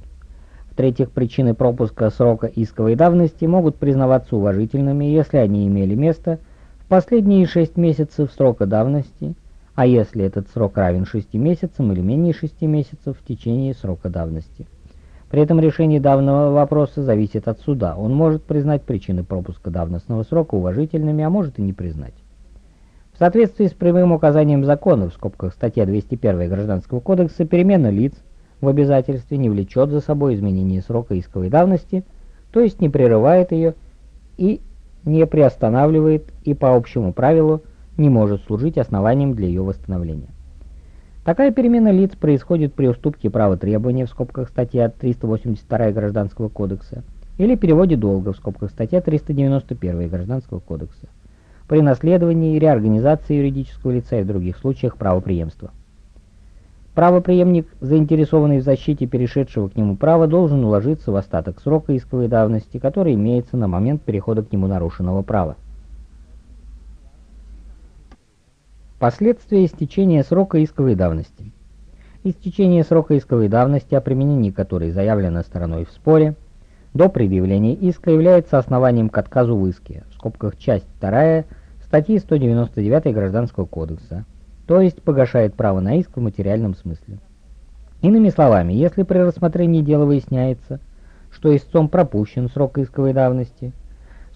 В-третьих, причины пропуска срока исковой давности могут признаваться уважительными, если они имели место в последние 6 месяцев срока давности, а если этот срок равен 6 месяцам или менее 6 месяцев в течение срока давности. При этом решение давного вопроса зависит от суда. Он может признать причины пропуска давностного срока уважительными, а может и не признать. В соответствии с прямым указанием закона, в скобках статья 201 Гражданского кодекса, перемена лиц – в обязательстве не влечет за собой изменение срока исковой давности, то есть не прерывает ее и не приостанавливает и по общему правилу не может служить основанием для ее восстановления. Такая перемена лиц происходит при уступке права требования в скобках статья 382 Гражданского кодекса или переводе долга в скобках статья 391 Гражданского кодекса, при наследовании реорганизации юридического лица и в других случаях правопреемства. Правопреемник, заинтересованный в защите перешедшего к нему права, должен уложиться в остаток срока исковой давности, который имеется на момент перехода к нему нарушенного права. Последствия истечения срока исковой давности. Истечение срока исковой давности, о применении которой заявлено стороной в споре, до предъявления иска является основанием к отказу в иске, в скобках часть 2 статьи 199 Гражданского кодекса, то есть погашает право на иск в материальном смысле. Иными словами, если при рассмотрении дела выясняется, что истцом пропущен срок исковой давности,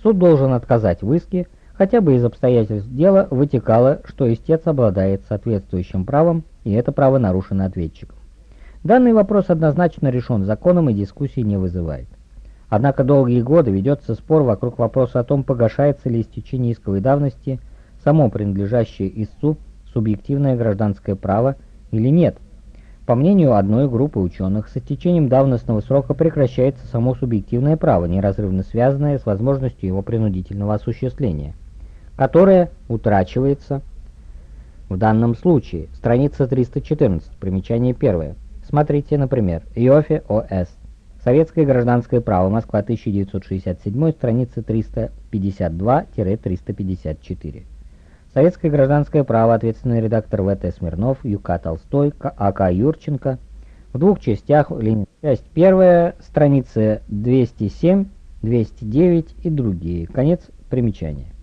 суд должен отказать в иске, хотя бы из обстоятельств дела вытекало, что истец обладает соответствующим правом, и это право нарушено ответчиком. Данный вопрос однозначно решен законом и дискуссии не вызывает. Однако долгие годы ведется спор вокруг вопроса о том, погашается ли истечение исковой давности само принадлежащее истцу субъективное гражданское право или нет. По мнению одной группы ученых, с истечением давностного срока прекращается само субъективное право, неразрывно связанное с возможностью его принудительного осуществления, которое утрачивается в данном случае. Страница 314, примечание первое. Смотрите, например, Иофе О.С. Советское гражданское право, Москва, 1967, страница 352-354. Советское гражданское право, ответственный редактор В.Т. Смирнов, Юка Толстой, А.К. Юрченко. В двух частях, часть первая, страницы 207, 209 и другие. Конец примечания.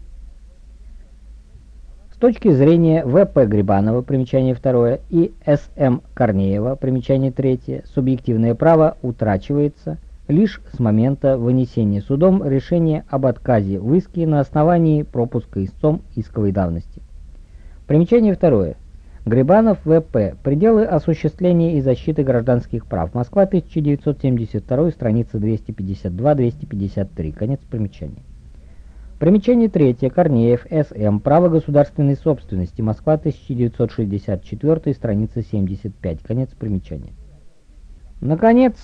С точки зрения В.П. Грибанова, примечание второе, и С.М. Корнеева, примечание третье, субъективное право утрачивается – лишь с момента вынесения судом решения об отказе в иске на основании пропуска истцом исковой давности. Примечание второе. Грибанов В.П. Пределы осуществления и защиты гражданских прав. Москва, 1972, страница 252-253. Конец примечания. Примечание третье. Корнеев, С.М. Право государственной собственности. Москва, 1964, страница 75. Конец примечания. Наконец,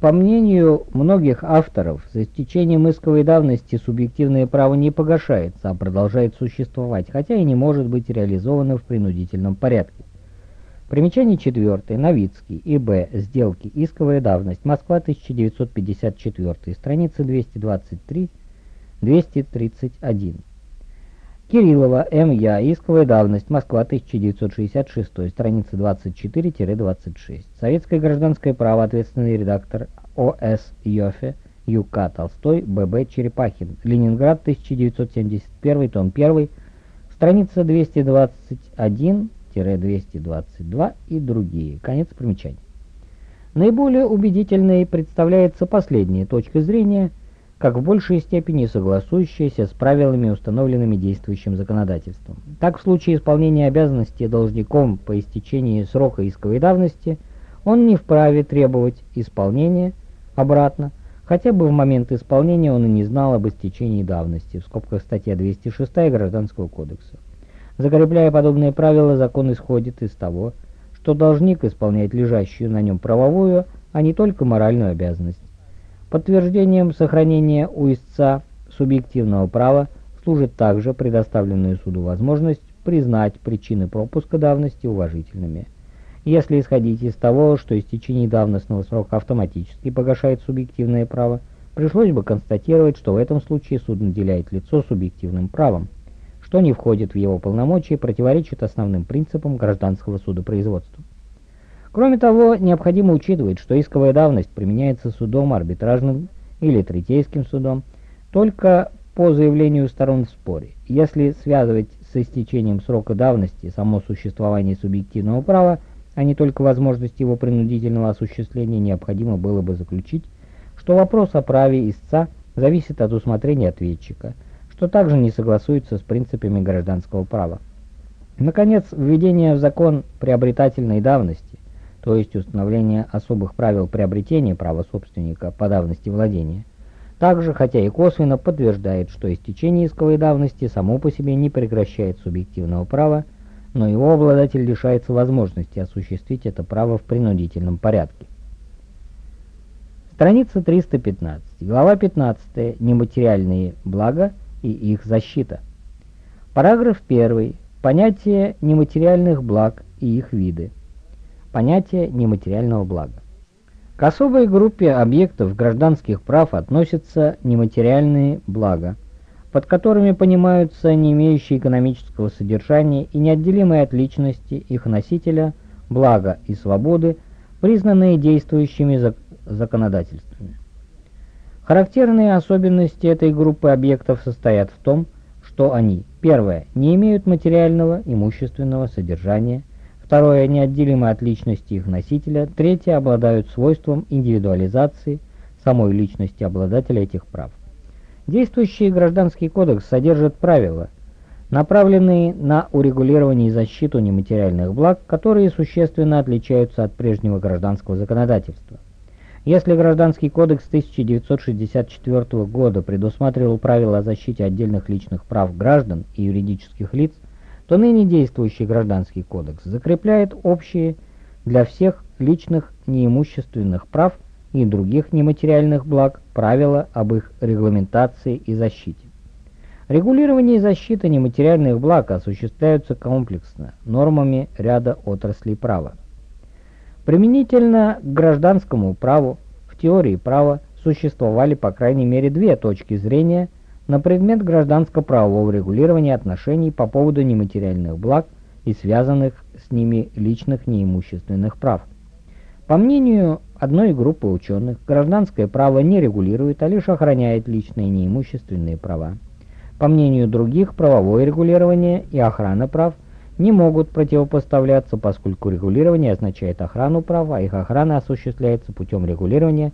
по мнению многих авторов, за истечением исковой давности субъективное право не погашается, а продолжает существовать, хотя и не может быть реализовано в принудительном порядке. Примечание четвертое. Новицкий. И.Б. Сделки. Исковая давность. Москва, 1954. Страница 223-231. Кириллова, М.Я. Исковая давность. Москва, 1966. Страница 24-26. Советское гражданское право. Ответственный редактор О.С. Йофе. Ю.К. Толстой. Б.Б. Черепахин. Ленинград, 1971. Том 1. Страница 221-222 и другие. Конец примечаний. Наиболее убедительной представляется последняя точка зрения – как в большей степени согласующаяся с правилами, установленными действующим законодательством. Так, в случае исполнения обязанностей должником по истечении срока исковой давности он не вправе требовать исполнения обратно, хотя бы в момент исполнения он и не знал об истечении давности, в скобках статья 206 Гражданского кодекса. Закрепляя подобные правила, закон исходит из того, что должник исполняет лежащую на нем правовую, а не только моральную обязанность. Подтверждением сохранения у истца субъективного права служит также предоставленную суду возможность признать причины пропуска давности уважительными. Если исходить из того, что истечение давностного срока автоматически погашает субъективное право, пришлось бы констатировать, что в этом случае суд наделяет лицо субъективным правом, что не входит в его полномочия и противоречит основным принципам гражданского судопроизводства. Кроме того, необходимо учитывать, что исковая давность применяется судом арбитражным или третейским судом только по заявлению сторон в споре. Если связывать с истечением срока давности само существование субъективного права, а не только возможность его принудительного осуществления, необходимо было бы заключить, что вопрос о праве истца зависит от усмотрения ответчика, что также не согласуется с принципами гражданского права. Наконец, введение в закон приобретательной давности, то есть установление особых правил приобретения права собственника по давности владения, также, хотя и косвенно, подтверждает, что истечение исковой давности само по себе не прекращает субъективного права, но его обладатель лишается возможности осуществить это право в принудительном порядке. Страница 315. Глава 15. Нематериальные блага и их защита. Параграф 1. Понятие нематериальных благ и их виды. Понятие нематериального блага. К особой группе объектов гражданских прав относятся нематериальные блага, под которыми понимаются не имеющие экономического содержания и неотделимые от личности их носителя блага и свободы, признанные действующими зак законодательствами. Характерные особенности этой группы объектов состоят в том, что они, первое, не имеют материального имущественного содержания, второе, неотделимы от личности их носителя, третье, обладают свойством индивидуализации самой личности обладателя этих прав. Действующий гражданский кодекс содержит правила, направленные на урегулирование и защиту нематериальных благ, которые существенно отличаются от прежнего гражданского законодательства. Если Гражданский кодекс 1964 года предусматривал правила о защите отдельных личных прав граждан и юридических лиц, то ныне действующий Гражданский кодекс закрепляет общие для всех личных неимущественных прав и других нематериальных благ правила об их регламентации и защите. Регулирование и защита нематериальных благ осуществляются комплексно нормами ряда отраслей права. Применительно к гражданскому праву в теории права существовали по крайней мере две точки зрения на предмет гражданско-правового регулирования отношений по поводу нематериальных благ и связанных с ними личных неимущественных прав. По мнению одной группы ученых, гражданское право не регулирует, а лишь охраняет личные неимущественные права. По мнению других, правовое регулирование и охрана прав не могут противопоставляться, поскольку регулирование означает охрану прав, а их охрана осуществляется путем регулирования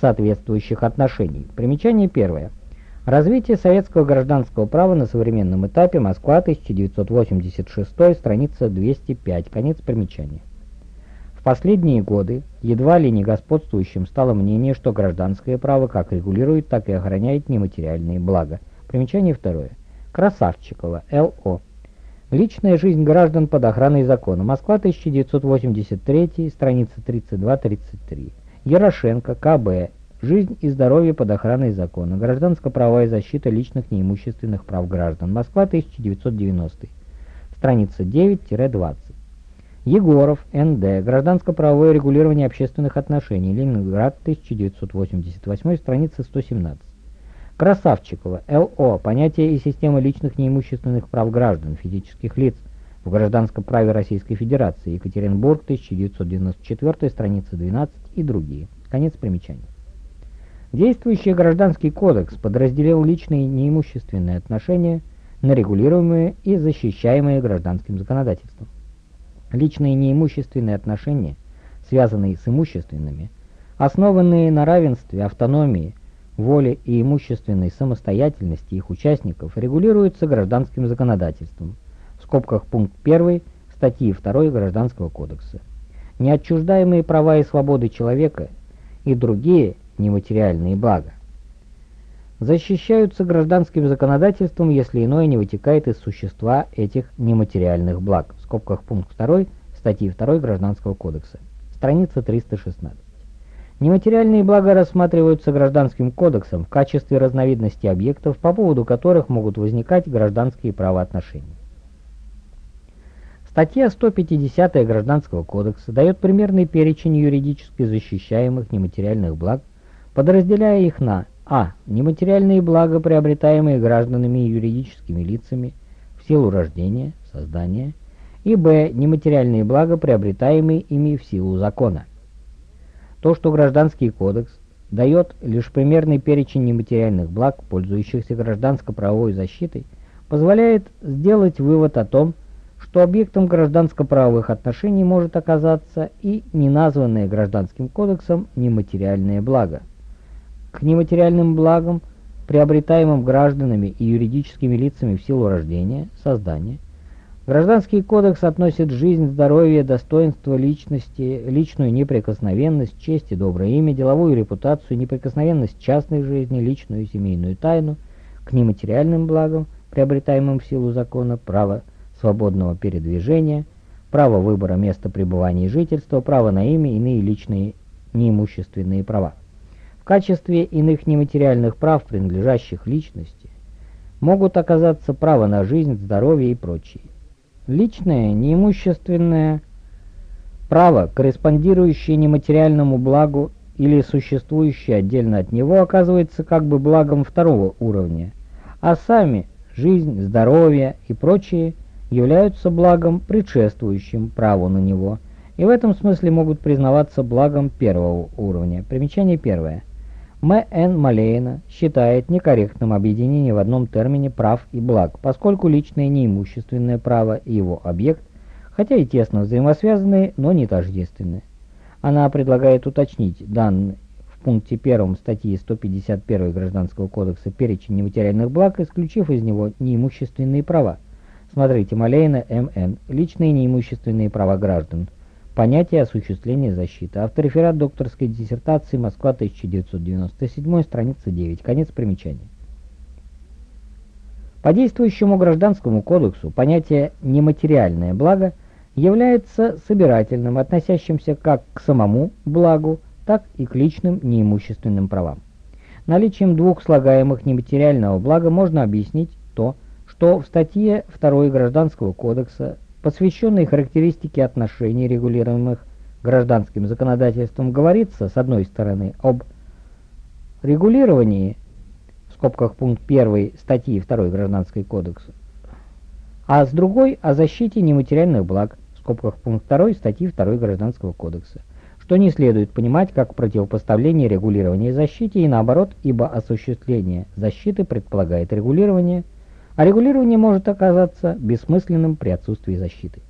соответствующих отношений. Примечание первое. Развитие советского гражданского права на современном этапе. Москва, 1986, страница 205. Конец примечания. В последние годы едва ли не господствующим стало мнение, что гражданское право как регулирует, так и охраняет нематериальные блага. Примечание второе. Красавчикова, Л.О. Личная жизнь граждан под охраной закона. Москва, 1983, страница 32-33. Ярошенко, К.Б. Жизнь и здоровье под охраной закона. Гражданско-правовая защита личных неимущественных прав граждан. Москва, 1990. Страница 9-20. Егоров, Н.Д. Гражданско-правовое регулирование общественных отношений. Ленинград, 1988, страница 117. Красавчикова, Л.О. Понятие и система личных неимущественных прав граждан, физических лиц в гражданском праве Российской Федерации. Екатеринбург, 1994, страница 12 и другие. Конец примечания. Действующий гражданский кодекс подразделил личные неимущественные отношения на регулируемые и защищаемые гражданским законодательством. Личные неимущественные отношения, связанные с имущественными, основанные на равенстве, автономии, воле и имущественной самостоятельности их участников, регулируются гражданским законодательством, в скобках пункт 1 статьи 2 Гражданского кодекса. неотчуждаемые права и свободы человека и другие нематериальные блага защищаются гражданским законодательством, если иное не вытекает из существа этих нематериальных благ. В скобках пункт 2 статьи 2 Гражданского кодекса. Страница 316. Нематериальные блага рассматриваются Гражданским кодексом в качестве разновидности объектов, по поводу которых могут возникать гражданские правоотношения. Статья 150 Гражданского кодекса дает примерный перечень юридически защищаемых нематериальных благ, подразделяя их на а. Нематериальные блага, приобретаемые гражданами и юридическими лицами в силу рождения, создания, и б. Нематериальные блага, приобретаемые ими в силу закона. То, что Гражданский кодекс дает лишь примерный перечень нематериальных благ, пользующихся гражданско-правовой защитой, позволяет сделать вывод о том, что объектом гражданско-правовых отношений может оказаться и неназванное Гражданским кодексом нематериальное благо. К нематериальным благам, приобретаемым гражданами и юридическими лицами в силу рождения, создания, Гражданский кодекс относит жизнь, здоровье, достоинство личности, личную неприкосновенность, честь и доброе имя, деловую репутацию, неприкосновенность частной жизни, личную и семейную тайну к нематериальным благам, приобретаемым в силу закона, право свободного передвижения, право выбора места пребывания и жительства, право на имя, иные личные неимущественные права. Качестве иных нематериальных прав, принадлежащих личности, могут оказаться право на жизнь, здоровье и прочие. Личное, неимущественное право, корреспондирующее нематериальному благу или существующее отдельно от него, оказывается как бы благом второго уровня, а сами жизнь, здоровье и прочие являются благом, предшествующим праву на него, и в этом смысле могут признаваться благом первого уровня. Примечание первое. М.Н. Малейна считает некорректным объединение в одном термине прав и благ, поскольку личное неимущественное право и его объект, хотя и тесно взаимосвязаны, но не тождественны. Она предлагает уточнить данные в пункте 1 статьи 151 Гражданского кодекса перечень нематериальных благ, исключив из него неимущественные права. Смотрите Малейна М.Н. Личные неимущественные права граждан. Понятие осуществления защиты. Автореферат докторской диссертации Москва 1997, страница 9. Конец примечания. По действующему гражданскому кодексу понятие «нематериальное благо» является собирательным, относящимся как к самому благу, так и к личным неимущественным правам. Наличием двух слагаемых нематериального блага можно объяснить то, что в статье 2 Гражданского кодекса посвященной характеристике отношений, регулируемых гражданским законодательством, говорится, с одной стороны, об регулировании, в скобках пункт 1 статьи 2 Гражданского кодекса, а с другой о защите нематериальных благ, в скобках пункт 2 статьи 2 Гражданского кодекса, что не следует понимать как противопоставление регулирования защите и наоборот, ибо осуществление защиты предполагает регулирование – а регулирование может оказаться бессмысленным при отсутствии защиты.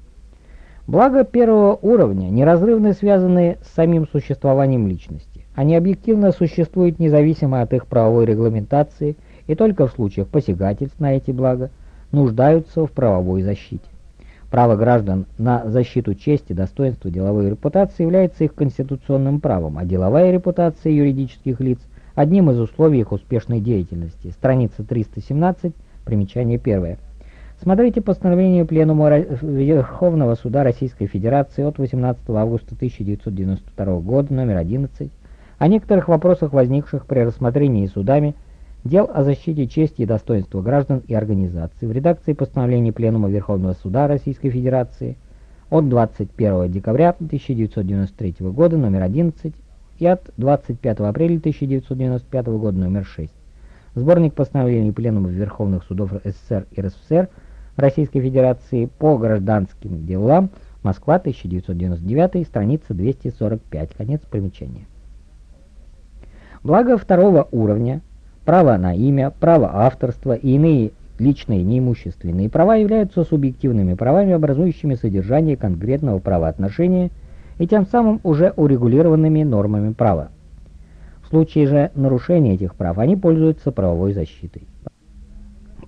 Благо первого уровня неразрывно связаны с самим существованием личности. Они объективно существуют независимо от их правовой регламентации и только в случаях посягательств на эти блага нуждаются в правовой защите. Право граждан на защиту чести, достоинства, деловой репутации является их конституционным правом, а деловая репутация юридических лиц – одним из условий их успешной деятельности. Страница 317 Примечание первое. Смотрите постановление Пленума Верховного Суда Российской Федерации от 18 августа 1992 года, номер 11, о некоторых вопросах, возникших при рассмотрении судами дел о защите чести и достоинства граждан и организаций в редакции постановления Пленума Верховного Суда Российской Федерации от 21 декабря 1993 года, номер 11, и от 25 апреля 1995 года, номер 6. Сборник постановлений Пленума Верховных Судов СССР и РСФСР Российской Федерации по гражданским делам, Москва, 1999, страница 245, конец примечания. Благо второго уровня, право на имя, право авторства и иные личные неимущественные права являются субъективными правами, образующими содержание конкретного правоотношения и тем самым уже урегулированными нормами права. В случае же нарушения этих прав они пользуются правовой защитой.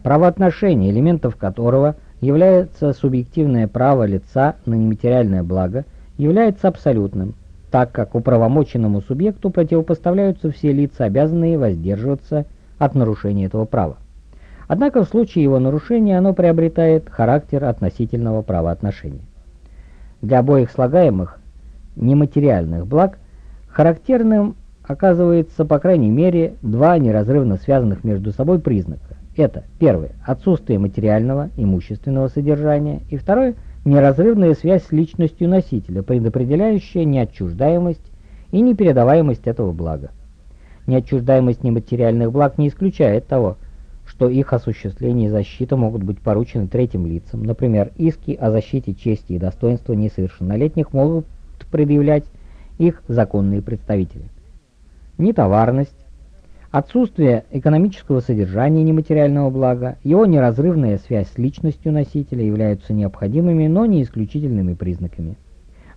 Правоотношение, элементов которого является субъективное право лица на нематериальное благо является абсолютным, так как управомоченному субъекту противопоставляются все лица, обязанные воздерживаться от нарушения этого права. Однако в случае его нарушения оно приобретает характер относительного правоотношения. Для обоих слагаемых нематериальных благ характерным оказывается по крайней мере два неразрывно связанных между собой признака. Это первое – отсутствие материального, имущественного содержания, и второе – неразрывная связь с личностью носителя, предопределяющая неотчуждаемость и непередаваемость этого блага. Неотчуждаемость нематериальных благ не исключает того, что их осуществление и защита могут быть поручены третьим лицам. Например, иски о защите чести и достоинства несовершеннолетних могут предъявлять их законные представители. Нетоварность, Отсутствие экономического содержания нематериального блага, его неразрывная связь с личностью носителя являются необходимыми, но не исключительными признаками.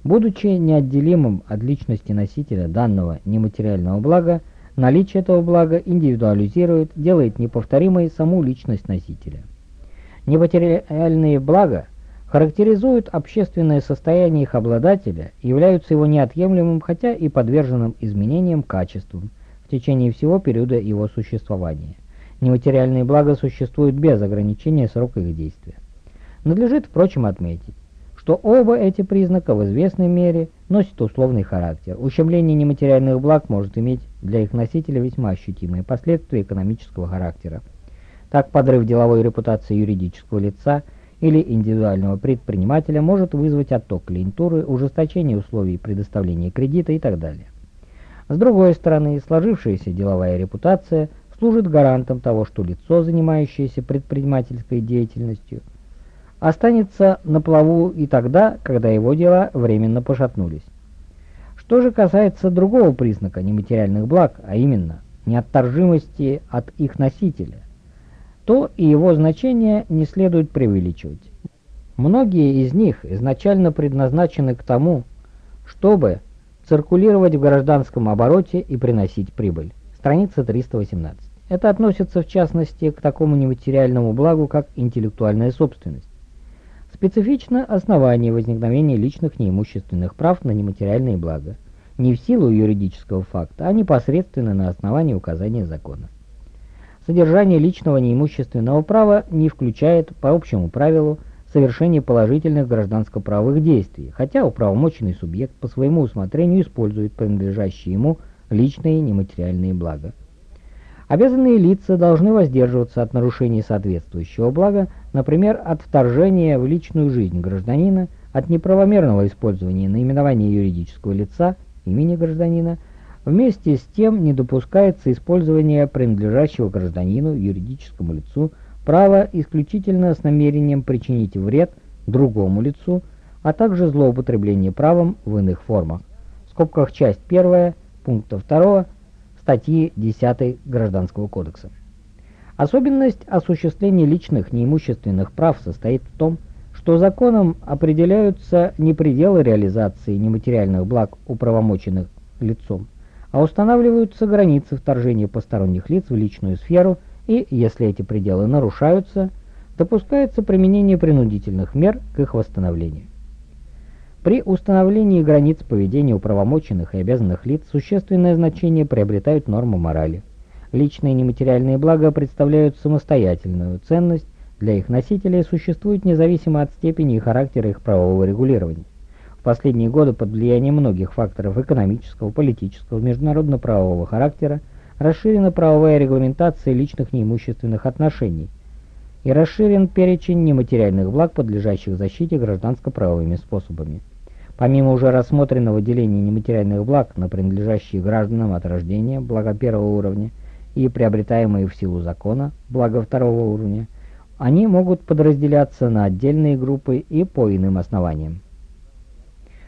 Будучи неотделимым от личности носителя данного нематериального блага, наличие этого блага индивидуализирует, делает неповторимой саму личность носителя. Нематериальные блага характеризуют общественное состояние их обладателя являются его неотъемлемым, хотя и подверженным изменениям качеством – в течение всего периода его существования. Нематериальные блага существуют без ограничения срока их действия. Надлежит, впрочем, отметить, что оба эти признака в известной мере носят условный характер. Ущемление нематериальных благ может иметь для их носителя весьма ощутимые последствия экономического характера. Так, подрыв деловой репутации юридического лица или индивидуального предпринимателя может вызвать отток клиентуры, ужесточение условий предоставления кредита и так далее. С другой стороны, сложившаяся деловая репутация служит гарантом того, что лицо, занимающееся предпринимательской деятельностью, останется на плаву и тогда, когда его дела временно пошатнулись. Что же касается другого признака нематериальных благ, а именно неотторжимости от их носителя, то и его значение не следует преувеличивать. Многие из них изначально предназначены к тому, чтобы циркулировать в гражданском обороте и приносить прибыль. Страница 318. Это относится в частности к такому нематериальному благу, как интеллектуальная собственность. Специфично основание возникновения личных неимущественных прав на нематериальные блага. Не в силу юридического факта, а непосредственно на основании указания закона. Содержание личного неимущественного права не включает, по общему правилу, совершение положительных гражданско-правовых действий, хотя управомоченный субъект по своему усмотрению использует принадлежащие ему личные нематериальные блага. Обязанные лица должны воздерживаться от нарушения соответствующего блага, например, от вторжения в личную жизнь гражданина, от неправомерного использования наименования юридического лица, имени гражданина, вместе с тем не допускается использование принадлежащего гражданину, юридическому лицу, право исключительно с намерением причинить вред другому лицу, а также злоупотребление правом в иных формах. В скобках часть 1 пункта 2 статьи 10 Гражданского кодекса. Особенность осуществления личных неимущественных прав состоит в том, что законом определяются не пределы реализации нематериальных благ управомоченных лицом, а устанавливаются границы вторжения посторонних лиц в личную сферу и, если эти пределы нарушаются, допускается применение принудительных мер к их восстановлению. При установлении границ поведения управомоченных и обязанных лиц существенное значение приобретают нормы морали. Личные нематериальные блага представляют самостоятельную ценность, для их носителей существуют независимо от степени и характера их правового регулирования. Последние годы под влиянием многих факторов экономического, политического, международно-правового характера расширена правовая регламентация личных неимущественных отношений и расширен перечень нематериальных благ, подлежащих защите гражданско-правовыми способами. Помимо уже рассмотренного деления нематериальных благ на принадлежащие гражданам от рождения, блага первого уровня, и приобретаемые в силу закона, блага второго уровня, они могут подразделяться на отдельные группы и по иным основаниям.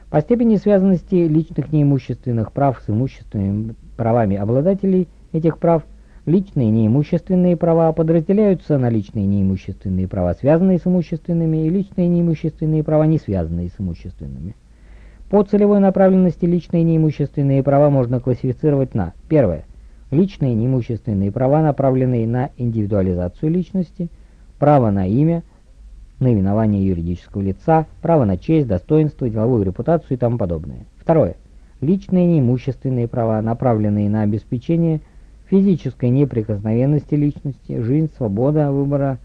По степени связанности личных неимущественных прав с имущественными правами обладателей этих прав личные неимущественные права подразделяются на личные неимущественные права, связанные с имущественными, и личные неимущественные права, не связанные с имущественными. По целевой направленности личные неимущественные права можно классифицировать на Первое. Личные неимущественные права, направленные на индивидуализацию личности, право на имя, наименование юридического лица, право на честь, достоинство, деловую репутацию и тому подобное. Второе. Личные неимущественные права, направленные на обеспечение физической неприкосновенности личности, жизнь, свобода выбора,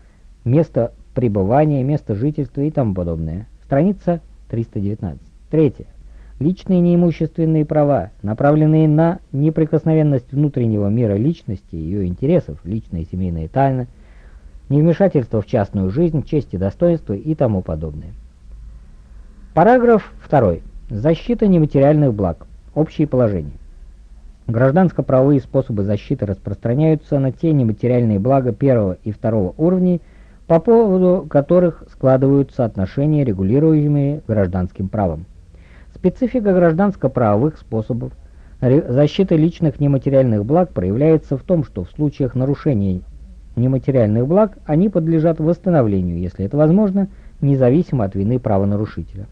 место пребывания, место жительства и тому подобное. Страница 319. Третье. Личные неимущественные права, направленные на неприкосновенность внутреннего мира личности, ее интересов, личные семейные тайны, невмешательство в частную жизнь, честь и достоинство и тому подобное. Параграф 2. Защита нематериальных благ. Общие положения. Гражданско-правовые способы защиты распространяются на те нематериальные блага первого и второго уровней, по поводу которых складываются отношения, регулируемые гражданским правом. Специфика гражданско-правовых способов защиты личных нематериальных благ проявляется в том, что в случаях нарушения нематериальных благ они подлежат восстановлению, если это возможно, независимо от вины правонарушителя.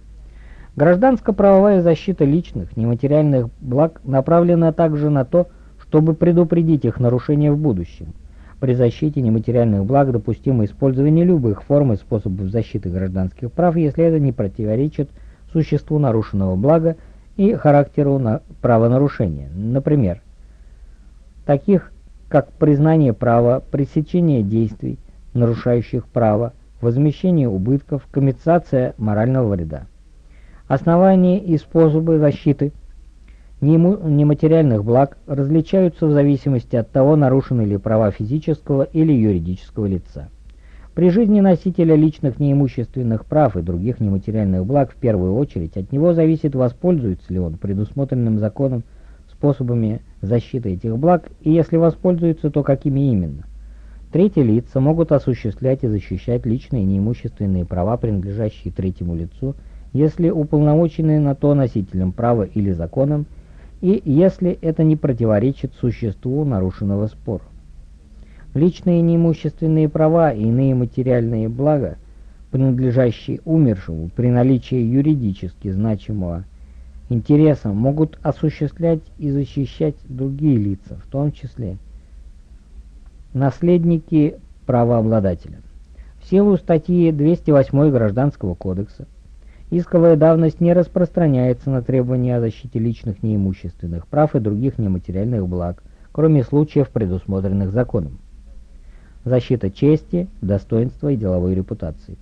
Гражданско-правовая защита личных нематериальных благ направлена также на то, чтобы предупредить их нарушение в будущем. При защите нематериальных благ допустимо использование любых форм и способов защиты гражданских прав, если это не противоречит существу нарушенного блага и характеру на правонарушения. Например, таких как признание права, пресечение действий, нарушающих право, возмещение убытков, компенсация морального вреда. Основания и способы защиты нематериальных благ различаются в зависимости от того, нарушены ли права физического или юридического лица. При жизни носителя личных неимущественных прав и других нематериальных благ в первую очередь от него зависит, воспользуется ли он предусмотренным законом способами защиты этих благ, и если воспользуется, то какими именно. Третьи лица могут осуществлять и защищать личные неимущественные права, принадлежащие третьему лицу, если уполномочены на то носителем права или законом, и если это не противоречит существу нарушенного спора. Личные неимущественные права и иные материальные блага, принадлежащие умершему при наличии юридически значимого интереса, могут осуществлять и защищать другие лица, в том числе наследники правообладателя. В силу статьи 208 Гражданского кодекса исковая давность не распространяется на требования о защите личных неимущественных прав и других нематериальных благ, кроме случаев, предусмотренных законом защита чести, достоинства и деловой репутации.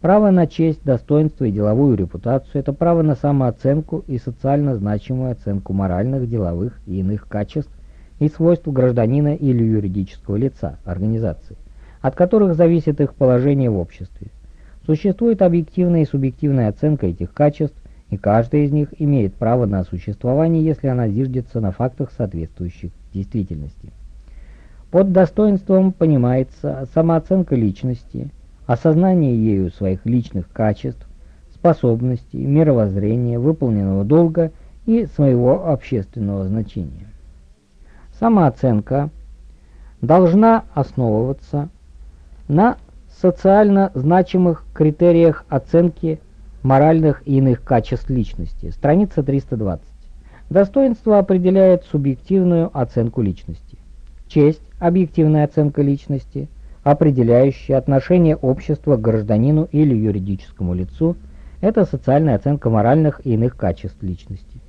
Право на честь, достоинство и деловую репутацию – это право на самооценку и социально значимую оценку моральных, деловых и иных качеств и свойств гражданина или юридического лица, организации, от которых зависит их положение в обществе. Существует объективная и субъективная оценка этих качеств, и каждая из них имеет право на существование, если она зиждется на фактах, соответствующих действительности. Под достоинством понимается самооценка личности, осознание ею своих личных качеств, способностей, мировоззрения, выполненного долга и своего общественного значения. Самооценка должна основываться на социально значимых критериях оценки моральных и иных качеств личности. Страница 320. Достоинство определяет субъективную оценку личности. Честь – объективная оценка личности, определяющая отношение общества к гражданину или юридическому лицу – это социальная оценка моральных и иных качеств личности.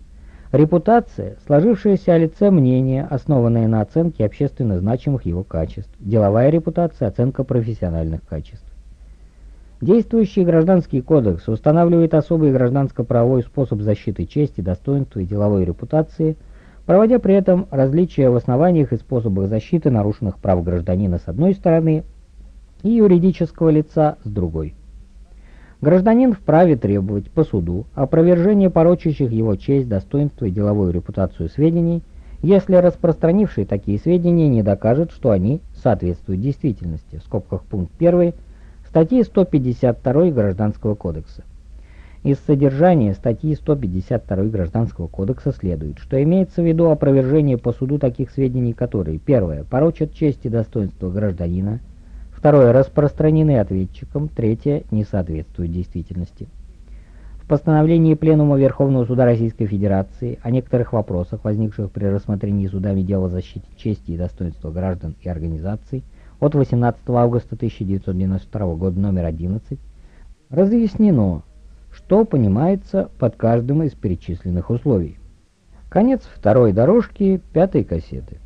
Репутация – сложившееся о лице мнение, основанное на оценке общественно значимых его качеств. Деловая репутация – оценка профессиональных качеств. Действующий гражданский кодекс устанавливает особый гражданско-правовой способ защиты чести, достоинства и деловой репутации – проводя при этом различия в основаниях и способах защиты нарушенных прав гражданина с одной стороны и юридического лица с другой. Гражданин вправе требовать по суду опровержения порочащих его честь, достоинство и деловую репутацию сведений, если распространивший такие сведения не докажет, что они соответствуют действительности, в скобках пункт 1 статьи 152 Гражданского кодекса. Из содержания статьи 152 Гражданского кодекса следует, что имеется в виду опровержение по суду таких сведений, которые, первое, порочат честь и достоинство гражданина, второе, распространены ответчиком, третье, не соответствуют действительности. В постановлении Пленума Верховного Суда Российской Федерации о некоторых вопросах, возникших при рассмотрении судами дела о защите чести и достоинства граждан и организаций от 18 августа 1992 года номер 11, разъяснено, что понимается под каждым из перечисленных условий. Конец второй дорожки пятой кассеты.